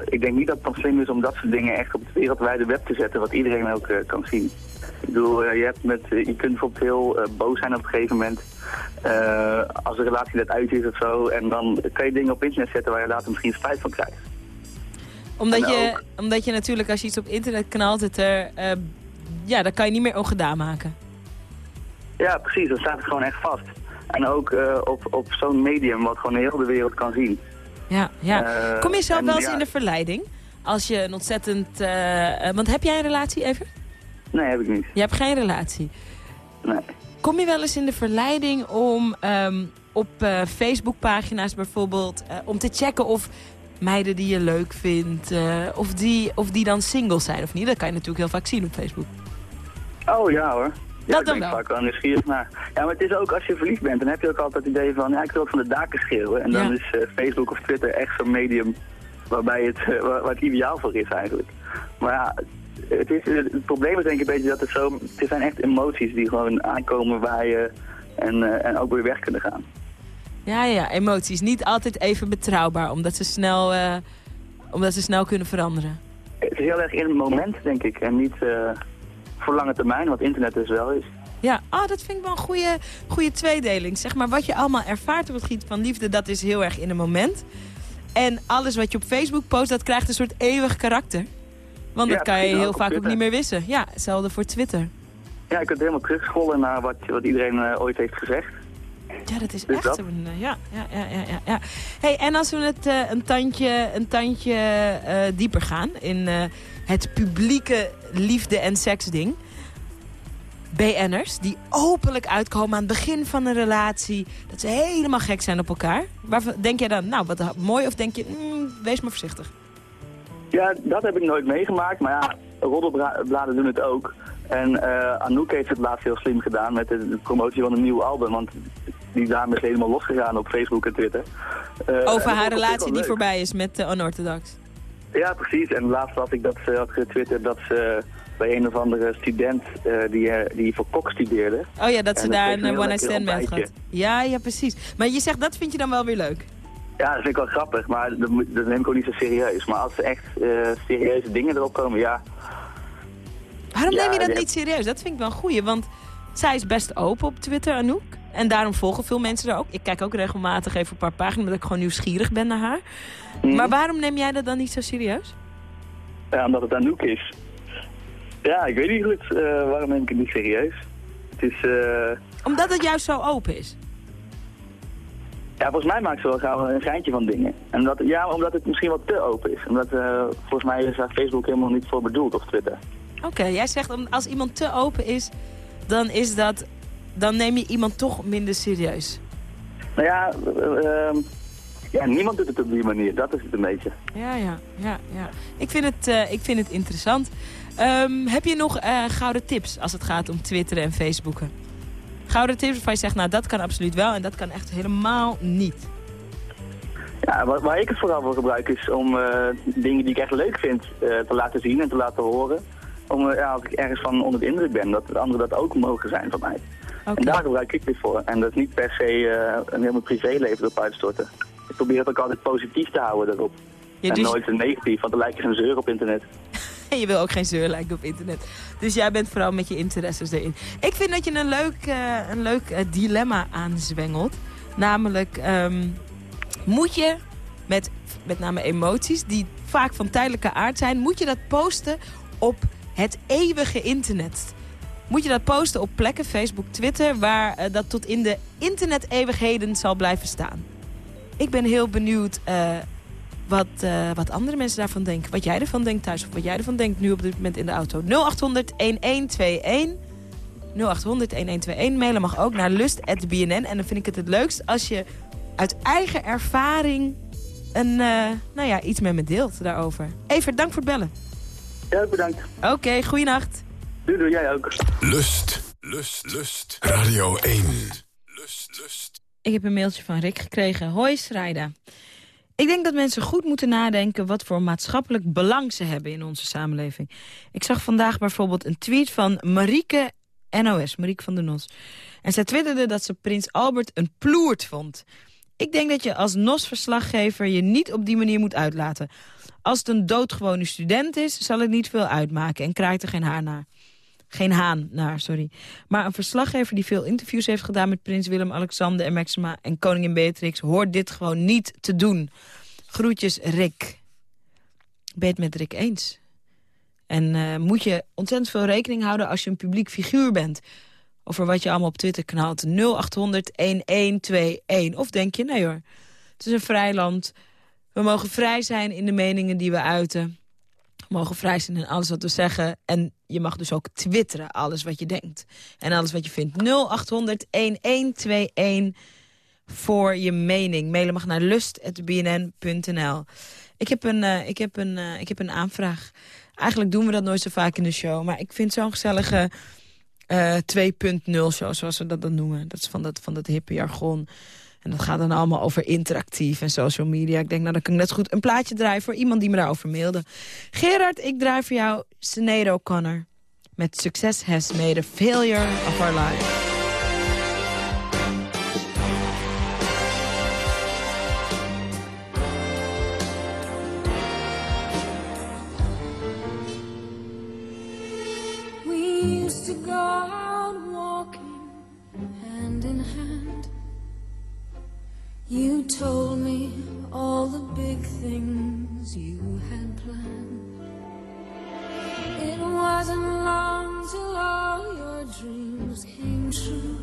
ik denk niet dat het dan slim is om dat soort dingen echt op het wereldwijde web te zetten, wat iedereen ook kan zien. Ik bedoel, je, hebt met, je kunt bijvoorbeeld heel boos zijn op een gegeven moment. Eh, als de relatie net uit is of zo. En dan kan je dingen op internet zetten waar je later misschien spijt van krijgt. Omdat En je, ook- omdat je natuurlijk als je iets op internet knalt, het er, eh, ja, dan kan je niet meer ongedaan maken. Ja, precies. Dan staat het gewoon echt vast. En ook eh, op, op zo'n medium wat gewoon heel de wereld kan zien. Ja, ja. Kom je zelf wel eens ja, in de verleiding? Als je een ontzettend... want heb jij een relatie, even? Nee, heb ik niet. Je hebt geen relatie. Nee. Kom je wel eens in de verleiding om ehm, op eh, Facebookpagina's bijvoorbeeld... eh, om te checken of meiden die je leuk vindt... eh, of, die, of die dan single zijn of niet? Dat kan je natuurlijk heel vaak zien op Facebook. Oh ja hoor. Ja, Dat ik dan ben wel. vaak wel nieuwsgierig naar. Ja, maar het is ook als je verliefd bent, dan heb je ook altijd het idee van, ja, ik wil ook van de daken schreeuwen. En dan Ja. is Facebook of Twitter echt zo'n medium waarbij het, waar, waar het ideaal voor is eigenlijk. Maar ja, het, is, het probleem is denk ik een beetje dat het zo, het zijn echt emoties die gewoon aankomen waaien en, eh, en ook weer weg kunnen gaan. Ja, ja, emoties. Niet altijd even betrouwbaar, omdat ze snel, eh, omdat ze snel kunnen veranderen. Het is heel erg in het moment, denk ik, en niet eh, voor lange termijn, wat internet dus wel is. Ja, oh, dat vind ik wel een goede, goede tweedeling. Zeg maar, wat je allemaal ervaart op het gebied van liefde, dat is heel erg in een moment. En alles wat je op Facebook post, dat krijgt een soort eeuwig karakter. Want Ja, dat kan je heel vaak ook niet meer wissen. Ja, hetzelfde voor Twitter. Ja, je kunt helemaal terugscrollen naar wat, wat iedereen eh, ooit heeft gezegd. Ja, dat is Dus echt eh, Ja, ja, ja, ja, ja. Hey, en als we het eh, een tandje, een tandje eh, dieper gaan in eh, het publieke liefde- en seksding. BN'ers die openlijk uitkomen aan het begin van een relatie. Dat ze helemaal gek zijn op elkaar. Waarvan denk jij dan, nou wat mooi, of denk je, mm, wees maar voorzichtig. Ja, dat heb ik nooit meegemaakt, maar ja, roddelbladen doen het ook. En eh, Anouk heeft het laatst heel slim gedaan met de, de promotie van een nieuw album, want die dame is helemaal losgegaan op Facebook en Twitter. Eh, Over haar relatie die voorbij is met uh, Unorthodox. Ja, precies. En laatst had ik dat ze had getwitterd dat ze bij een of andere student eh, die, eh, die voor kok studeerde. Oh ja, dat ze En daar een one-night stand mee had gehad. Ja, ja, precies. Maar je zegt, dat vind je dan wel weer leuk. Ja, dat vind ik wel grappig, maar dat, neem ik ook niet zo serieus. Maar als er echt eh, serieuze dingen erop komen, ja, Waarom Ja, neem je dat niet serieus? Dat vind ik wel een goeie, want zij is best open op Twitter, Anouk. En daarom volgen veel mensen er ook. Ik kijk ook regelmatig even een paar pagina's, omdat ik gewoon nieuwsgierig ben naar haar. Mhm. Maar waarom neem jij dat dan niet zo serieus? Ja, omdat het Anouk is. Ja, ik weet niet goed eh, waarom neem ik het niet serieus. Het is, eh, Omdat het juist zo open is. Ja, volgens mij maakt ze wel gauw een geintje van dingen. En dat, ja, omdat het misschien wat te open is. Omdat, eh, volgens mij is daar Facebook helemaal niet voor bedoeld, of Twitter. Oké, jij zegt als iemand te open is, dan is dat... Dan neem je iemand toch minder serieus. Nou ja, eh, ehm, ja, niemand doet het op die manier. Dat is het een beetje. Ja, ja, ja, ja. Ik vind het, eh, ik vind het interessant. Ehm, heb je nog gouden tips als het gaat om twitteren en facebooken? Gouden tips waarvan je zegt, nou dat kan absoluut wel en dat kan echt helemaal niet. Ja, waar, waar ik het vooral voor gebruik is om eh, dingen die ik echt leuk vind eh, te laten zien en te laten horen. Om, eh, ja, als ik ergens van onder de indruk ben, dat de anderen dat ook mogen zijn van mij. En daar gebruik ik dit voor. En dat is niet per se een helemaal privéleven erop uitstorten. Ik probeer het ook altijd positief te houden erop. Ja, en dus- nooit een negatief, want dan lijkt je een zeur op internet. En <laughs> je wil ook geen zeur lijken op internet. Dus jij bent vooral met je interesses erin. Ik vind dat je een leuk, eh, een leuk eh, dilemma aanzwengelt. Namelijk, ehm, moet je met met name emoties, die vaak van tijdelijke aard zijn... moet je dat posten op het eeuwige internet? Moet je dat posten op plekken, Facebook, Twitter... waar eh, dat tot in de internet-eeuwigheden zal blijven staan? Ik ben heel benieuwd wat, eh, wat andere mensen daarvan denken. Wat jij ervan denkt thuis of wat jij ervan denkt nu op dit moment in de auto. 0800 1121 0800 1121. Mailen mag ook naar lust.bnn. En dan vind ik het het leukst als je uit eigen ervaring een, eh, nou ja, iets met me deelt daarover. Evert, dank voor het bellen. Ja, bedankt. Oké, goeienacht. Doei, doei, jij ook. Lust, lust, lust. Radio 1. Ik heb een mailtje van Rick gekregen. Hoi, Schrijda. Ik denk dat mensen goed moeten nadenken wat voor maatschappelijk belang ze hebben in onze samenleving. Ik zag vandaag bijvoorbeeld een tweet van Marieke NOS, Marieke van der Nos. En zij twitterde dat ze prins Albert een ploert vond. Ik denk dat je als NOS-verslaggever je niet op die manier moet uitlaten. Als het een doodgewone student is, zal het niet veel uitmaken en krijgt er geen haar naar. Geen haan naar, sorry. Maar een verslaggever die veel interviews heeft gedaan... met prins Willem-Alexander en Maxima en koningin Beatrix... hoort dit gewoon niet te doen. Groetjes, Rick. Ben het met Rick eens? En eh, moet je ontzettend veel rekening houden als je een publiek figuur bent... over wat je allemaal op Twitter knalt. 0800-1121. Of denk je, nee hoor, het is een vrij land. We mogen vrij zijn in de meningen die we uiten. Mogen vrij zijn in alles wat we zeggen. En je mag dus ook twitteren, alles wat je denkt. En alles wat je vindt. 0800-1121 voor je mening. Mailen mag naar lust.bnn.nl. Ik heb een, eh, ik, heb een, eh, ik heb een aanvraag. Eigenlijk doen we dat nooit zo vaak in de show. Maar ik vind zo'n gezellige eh 2.0 show, zoals we dat dan noemen. Dat is van dat, van dat hippe jargon. En dat gaat dan allemaal over interactief en social media. Ik denk, nou, dan kan ik net goed een plaatje draaien... voor iemand die me daarover mailde. Gerard, ik draai voor jou Sinead O'Connor. Met Success Has Made a Failure of Our Life. You told me all the big things you had planned. It wasn't long till all your dreams came true.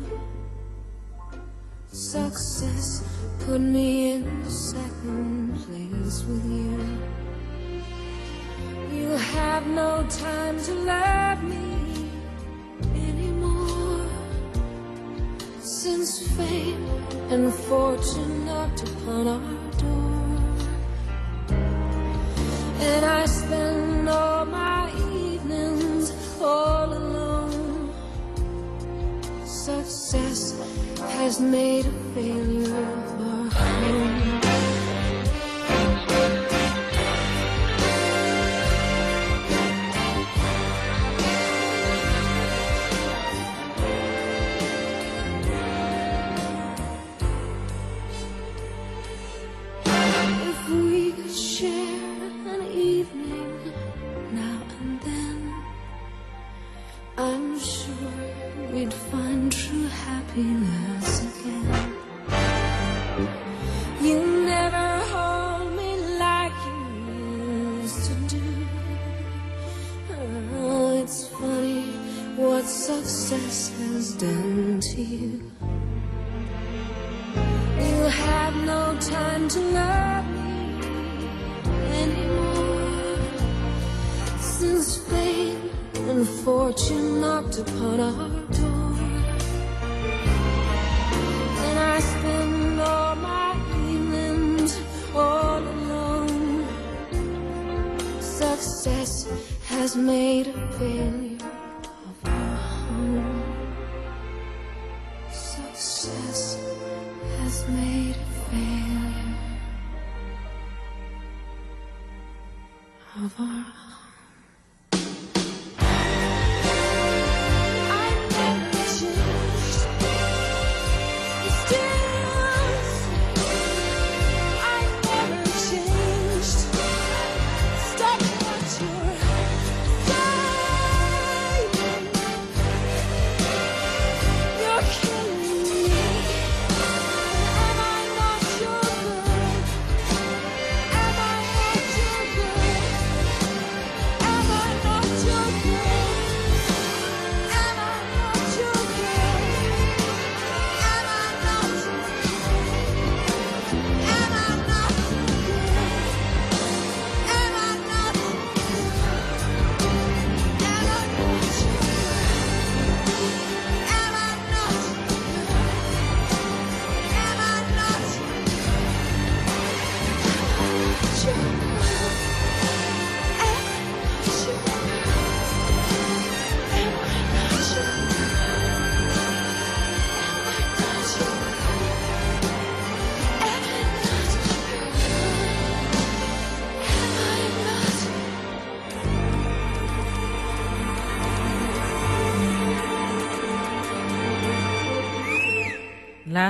Success put me in second place with you. You have no time to love me Since fame and fortune knocked upon our door, and I spend all my evenings all alone. Success has made a failure of our home.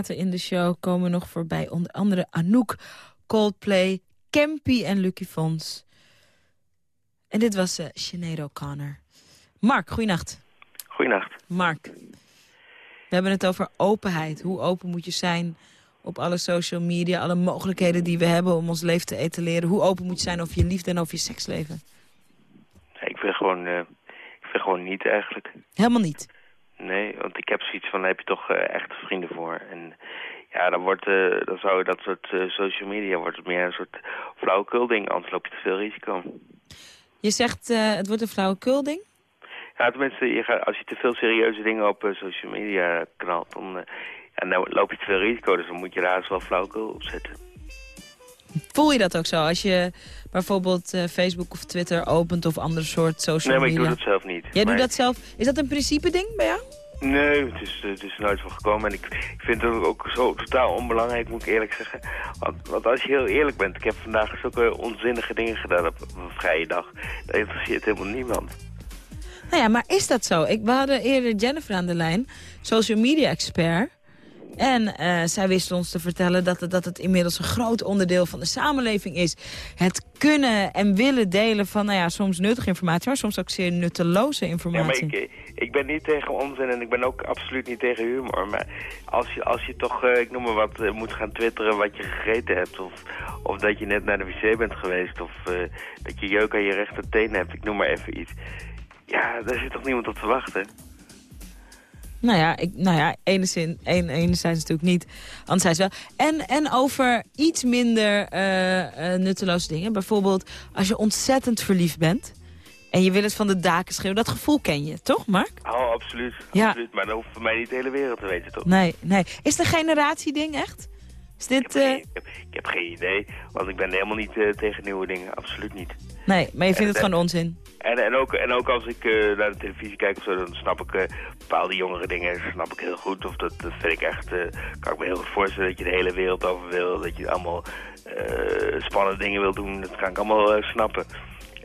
Later in de show komen nog voorbij onder andere Anouk, Coldplay, Campy en Lucky Fons. En dit was uh, Sinead O'Connor. Mark, goeienacht. Goeienacht. Mark, we hebben het over openheid. Hoe open moet je zijn op alle social media, alle mogelijkheden die we hebben om ons leven te etaleren. Hoe open moet je zijn over je liefde en over je seksleven? Ik vind gewoon, eh, ik vind gewoon niet eigenlijk. Helemaal niet. Nee, want ik heb zoiets van, daar heb je toch eh, echte vrienden voor. En ja, dan, wordt, eh, dan zou dat soort eh, social media wordt meer een soort flauwekul ding. Anders loop je te veel risico. Je zegt het wordt een flauwekul ding? Ja, tenminste, je gaat, als je te veel serieuze dingen op social media knalt, dan, ja, dan loop je te veel risico. Dus dan moet je daar eens wel flauwekul op zetten. Voel je dat ook zo? Als je bijvoorbeeld eh, Facebook of Twitter opent of andere soort social nee, maar ik media? doe dat zelf niet. Jij Maar- doet dat zelf. Is dat een principe ding bij jou? Nee, het is, het is er nooit van gekomen. En ik, ik vind het ook zo totaal onbelangrijk, moet ik eerlijk zeggen. Want, want als je heel eerlijk bent, ik heb vandaag zulke onzinnige dingen gedaan op een vrije dag. Dat interesseert helemaal niemand. Nou ja, maar is dat zo? Ik, we hadden eerder Jennifer aan de lijn, social media expert. En eh, zij wist ons te vertellen dat het, dat het inmiddels een groot onderdeel van de samenleving is. Het kunnen en willen delen van, nou ja, soms nuttige informatie, maar soms ook zeer nutteloze Ja, informatie. ik, ik ben niet tegen onzin en ik ben ook absoluut niet tegen humor. Maar als je, als je toch, eh, ik noem maar wat, eh, moet gaan twitteren wat je gegeten hebt... of, of dat je net naar de wc bent geweest... of eh, dat je jeuk aan je rechterteen hebt, ik noem maar even iets. Ja, daar zit toch niemand op te wachten? Nou ja, ik, nou ja enigszins, een, enerzijds natuurlijk niet, anderzijds wel. En, en over iets minder eh, eh, nutteloze dingen. Bijvoorbeeld als je ontzettend verliefd bent en je wil het van de daken schreeuwen. Dat gevoel ken je, toch Mark? Oh, absoluut. Ja. absoluut. Maar dat hoeft voor mij niet de hele wereld te weten, toch? Nee, nee. Is het een generatieding echt? Is dit... eh, Ik heb, ik heb geen idee, want ik ben helemaal niet eh, tegen nieuwe dingen. Absoluut niet. nee, maar je vindt het En, gewoon onzin. En, en, ook, en ook als ik eh, naar de televisie kijk of zo, dan snap ik eh, bepaalde jongere dingen snap ik heel goed. Of dat, dat vind ik echt, eh, kan ik me heel goed voorstellen dat je de hele wereld over wil. Dat je allemaal eh, spannende dingen wil doen. Dat kan ik allemaal eh, snappen.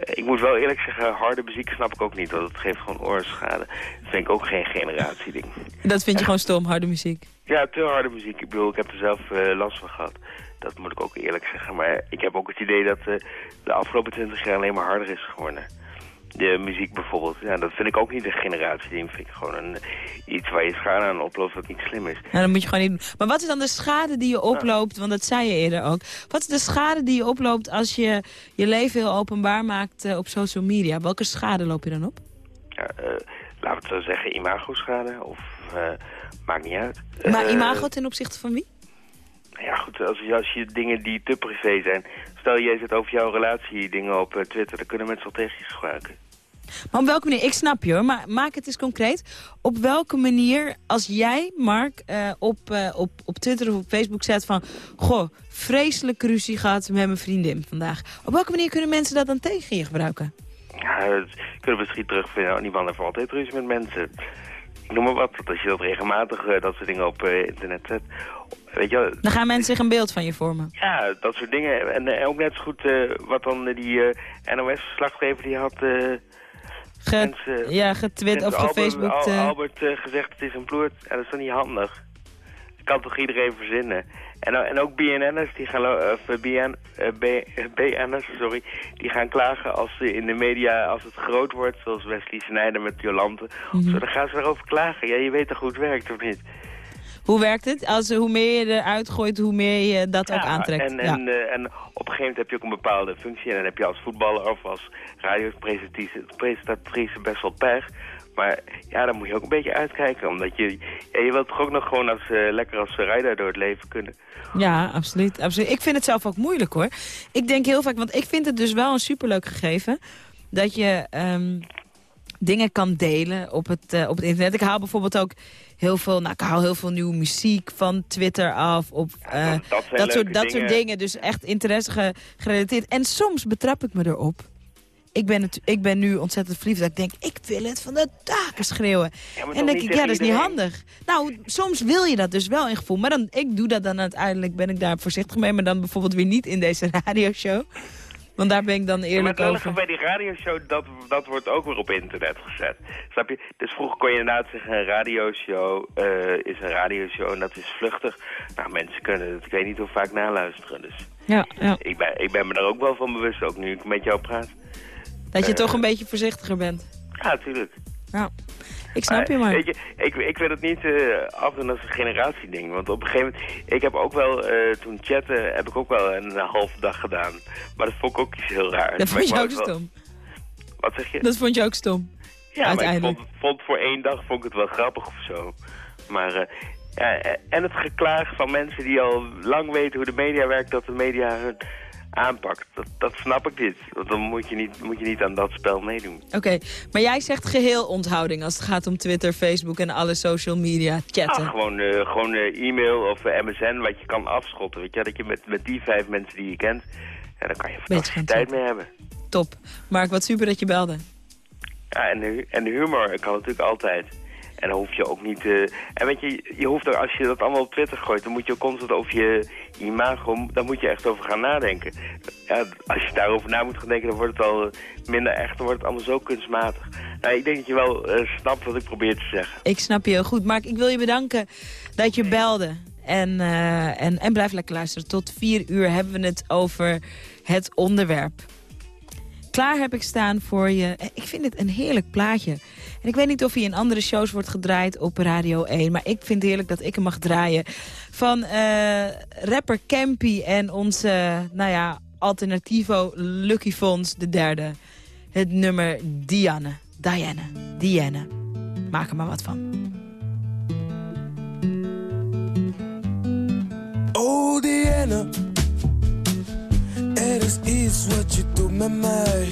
Ik moet wel eerlijk zeggen, harde muziek snap ik ook niet. Want het geeft gewoon oorschade. Dat vind ik ook geen generatieding. Dat vind je gewoon stom, harde muziek. Ja, te harde muziek. Ik bedoel, ik heb er zelf last van gehad. Dat moet ik ook eerlijk zeggen. Maar ik heb ook het idee dat de afgelopen twintig jaar alleen maar harder is geworden. De muziek bijvoorbeeld. Ja, dat vind ik ook niet een generatieding. vind ik gewoon een, iets waar je schade aan oploopt wat niet slim is. Nou, dat moet je gewoon niet doen. Maar wat is dan de schade die je oploopt? Want dat zei je eerder ook. Wat is de schade die je oploopt als je je leven heel openbaar maakt eh, op social media? Welke schade loop je dan op? Ja, eh, laten we het zo zeggen, imago-schade. Of eh, maakt niet uit. Maar imago ten opzichte van wie? Nou Ja goed, als je, als je dingen die te privé zijn... Stel, jij zet over jouw relatie dingen op Twitter... dan kunnen mensen wel tegen je gebruiken. Maar op welke manier? Ik snap je hoor, maar maak het eens concreet. Op welke manier, als jij, Mark, eh, op, eh, op, op Twitter of op Facebook zet van... Goh, vreselijke ruzie gehad met mijn vriendin vandaag. Op welke manier kunnen mensen dat dan tegen je gebruiken? Ja, dat kunnen we misschien terugvinden. Oh, die man heeft altijd ruzie met mensen. Ik noem maar wat. Dat als je dat regelmatig, eh, dat soort dingen op internet zet. Weet je wel, Dan gaan mensen zich een beeld van je vormen. ja, dat soort dingen. En ook net zo goed wat dan die NOS-verslaggever die had... Ge- mensen- ja, getwit of Albert- gefaceboekt. Al- eh. Albert eh, gezegd het is een ploert. En dat is dan niet handig. Dat kan toch iedereen verzinnen. En, en ook BNN'ers, die gaan, of BN, eh, B- eh, BN'ers, sorry, die gaan klagen als ze in de media, als het groot wordt, zoals Wesley Snijder met Jolante. Zo, dan gaan ze erover klagen. Ja, je weet toch hoe het werkt, of niet? Hoe werkt het? Als, hoe meer je eruit gooit, hoe meer je dat ook aantrekt. En, ja. en, eh, en op een gegeven moment heb je ook een bepaalde functie. En dan heb je als voetballer of als radiopresentatrice presentatrice best wel pech. Maar ja, dan moet je ook een beetje uitkijken. Omdat je, ja, je wilt toch ook nog gewoon als, eh, lekker als rijder door het leven kunnen. Ja, absoluut, absoluut. Ik vind het zelf ook moeilijk hoor. Ik denk heel vaak, want ik vind het dus wel een superleuk gegeven... dat je ehm, dingen kan delen op het, eh, op het internet. Ik haal bijvoorbeeld ook heel veel, nou, ik haal heel veel nieuwe muziek van Twitter af. Op, eh, dat- dat zijn dat, soort, dat soort dingen. dingen. Dus echt interesse ge- gerelateerd. En soms betrap ik me erop. Ik ben, het, ik ben nu ontzettend verliefd. Dat ik denk, ik wil het van de daken schreeuwen. Ja, en denk ik, ja, dat is niet handig. Nou, soms wil je dat dus wel in gevoel. Maar dan, ik doe dat dan uiteindelijk, ben ik daar voorzichtig mee. Maar dan bijvoorbeeld weer niet in deze <laughs> radioshow. Want daar ben ik dan eerlijk het lullige over. bij die radioshow, dat, dat wordt ook weer op internet gezet. Snap je? Dus vroeger kon je inderdaad zeggen, een radioshow eh, is een radioshow en dat is vluchtig. Nou, mensen kunnen het, ik weet niet hoe vaak naluisteren. Dus Ja, ja. ik, ben, ik ben me daar ook wel van bewust, ook nu ik met jou praat. Dat je Eh, toch een beetje voorzichtiger bent. Ja, natuurlijk. Ja, ik snap je maar. Weet je, ik, ik wil het niet eh afdoen als een generatieding. Want op een gegeven moment... Ik heb ook wel, eh, toen chatten, heb ik ook wel een halve dag gedaan. Maar dat vond ik ook iets heel raar. Dat vond je ook wel- stom. Wat zeg je? Dat vond je ook stom. Ja, maar ik uiteindelijk. vond, vond voor één dag vond ik het wel grappig of zo. Maar, eh, ja, en het geklaag van mensen die al lang weten hoe de media werkt, dat de media hun aanpakt. Dat, dat snap ik niet. Want dan moet je niet, moet je niet aan dat spel meedoen. Oké, maar jij zegt geheel onthouding als het gaat om Twitter, Facebook en alle social media chatten. Ah, gewoon eh, gewoon eh, e-mail of eh, MSN wat je kan afschotten. Weet je, dat je met, met die vijf mensen die je kent, ja, dan kan je fantastische tijd mee hebben. Top. Mark, wat super dat je belde. Ja, en de, en de humor kan natuurlijk altijd. En dan hoef je ook niet... eh, en weet je, je hoeft er, als je dat allemaal op Twitter gooit... dan moet je ook constant over je imago... daar moet je echt over gaan nadenken. Ja, als je daarover na moet gaan denken... dan wordt het al minder echt. Dan wordt het allemaal zo kunstmatig. Nou, ik denk dat je wel eh, snapt wat ik probeer te zeggen. Ik snap je heel goed. Mark, ik wil je bedanken dat je belde. En, eh, en, en blijf lekker luisteren. Tot vier uur hebben we het over het onderwerp. Klaar heb ik staan voor je. Ik vind het een heerlijk plaatje. En ik weet niet of hij in andere shows wordt gedraaid op Radio 1. Maar ik vind het heerlijk dat ik hem mag draaien. Van eh, rapper Campy en onze, nou ja, alternativo Lucky Fons, de derde. Het nummer Diane. Diane. Diane. Maak er maar wat van. Oh Diana, er is iets wat je doet met mij.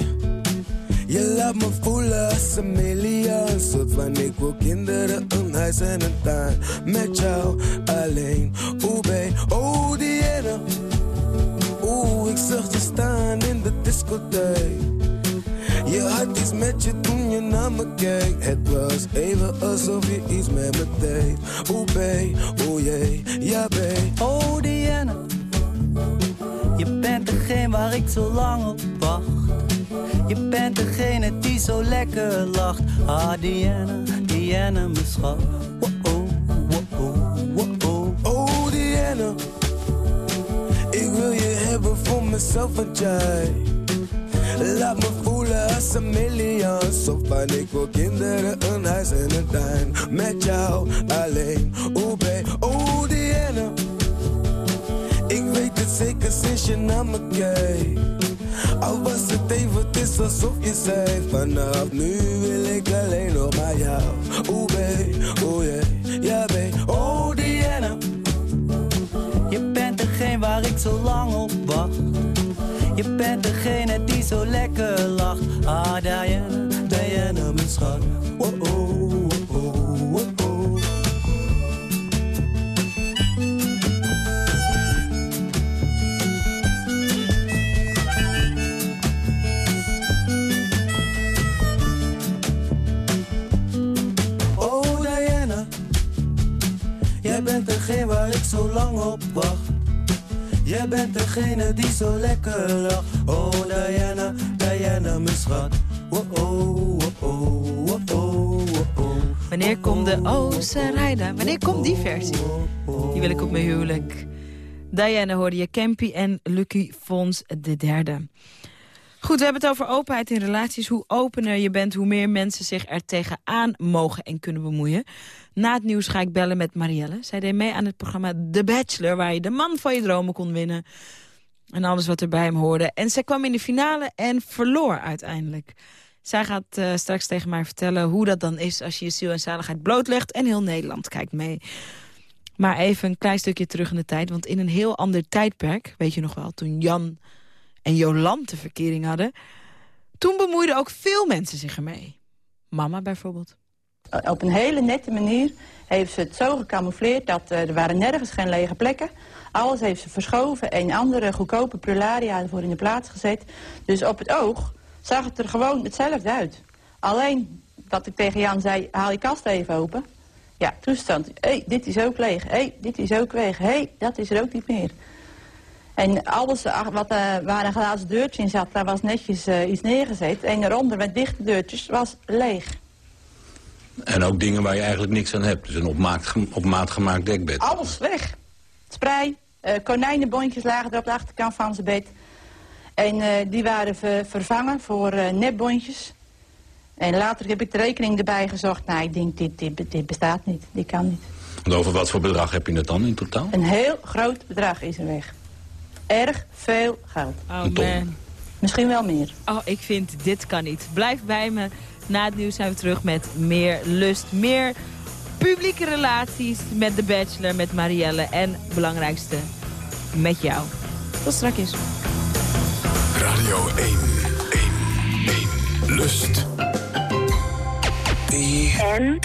Je laat me voelen als een miljoen. Soort van ik wil kinderen, een huis en een tuin. Met jou alleen, oeh babe. Oh Diana, oeh ik zag je staan in de discotheek. Je had iets met je toen je naar me keek. Het was even alsof je iets met me deed. Oeh babe, oeh jee, ja babe. Oh Diana, waar ik zo lang op wacht. Je bent degene die zo lekker lacht. Ah Diana, Diana, mijn schat. Wow, wow, wow, wow. Oh Diana, ik wil je hebben voor mezelf en jij. Laat me voelen als een miljoen. Zo van ik wil kinderen, een huis en een tuin. Met jou alleen, oh babe, oh Diana. Weet het zeker sinds je naar me kijkt. Al was het even, het is alsof je zei Vanaf nu wil ik alleen nog maar jou Oeh babe, oh yeah, ja babe Oh Diana Je bent degene waar ik zo lang op wacht. Je bent degene die zo lekker lacht. Ah Diana, Diana, mijn schat. Oh, oh, waar ik zo lang op wacht. Jij bent degene die zo lekker lacht. Oh Diana, Diana, mijn schat. Oh oh, oh oh, oh oh, oh oh. Wanneer komt de Oh? Wanneer komt die versie? Die wil ik op mijn huwelijk. Diana hoorde je Campy en Lucky Fons de derde. Goed, we hebben het over openheid in relaties. Hoe opener je bent, hoe meer mensen zich er tegenaan mogen en kunnen bemoeien. Na het nieuws ga ik bellen met Marielle. Zij deed mee aan het programma The Bachelor... waar je de man van je dromen kon winnen. En alles wat er bij hem hoorde. En zij kwam in de finale en verloor uiteindelijk. Zij gaat eh, straks tegen mij vertellen hoe dat dan is... als je je ziel en zaligheid blootlegt en heel Nederland kijkt mee. Maar even een klein stukje terug in de tijd. Want in een heel ander tijdperk, weet je nog wel... toen Jan en Jolante verkering hadden... toen bemoeiden ook veel mensen zich ermee. Mama bijvoorbeeld. Op een hele nette manier heeft ze het zo gecamoufleerd dat eh, er waren nergens geen lege plekken. Alles heeft ze verschoven en andere goedkope prularia ervoor in de plaats gezet. Dus op het oog zag het er gewoon hetzelfde uit. Alleen dat ik tegen Jan zei, haal je kast even open. Ja, toestand. Hé, hey, dit is ook leeg. Hé, hey, dit is ook weg. Hé, hey, dat is er ook niet meer. En alles wat, eh, waar een glazen deurtje in zat, daar was netjes eh, iets neergezet. En eronder met dichte deurtjes was leeg. En ook dingen waar je eigenlijk niks aan hebt. Dus een op maat, op maat gemaakt dekbed. Alles weg. Sprei, eh, konijnenbondjes lagen er op de achterkant van zijn bed. En die waren ver- vervangen voor nepbondjes. En later heb ik de rekening erbij gezocht. Nou, ik denk, dit, dit, dit bestaat niet. Dit kan niet. En over wat voor bedrag heb je het dan in totaal? Een heel groot bedrag is er weg. Erg veel geld. Oh man. Misschien wel meer. Oh, ik vind dit kan niet. Blijf bij me. Na het nieuws zijn we terug met meer lust, meer publieke relaties met The Bachelor, met Marielle en belangrijkste, met jou. Tot straks. Radio 1, 1, 1. Lust. En?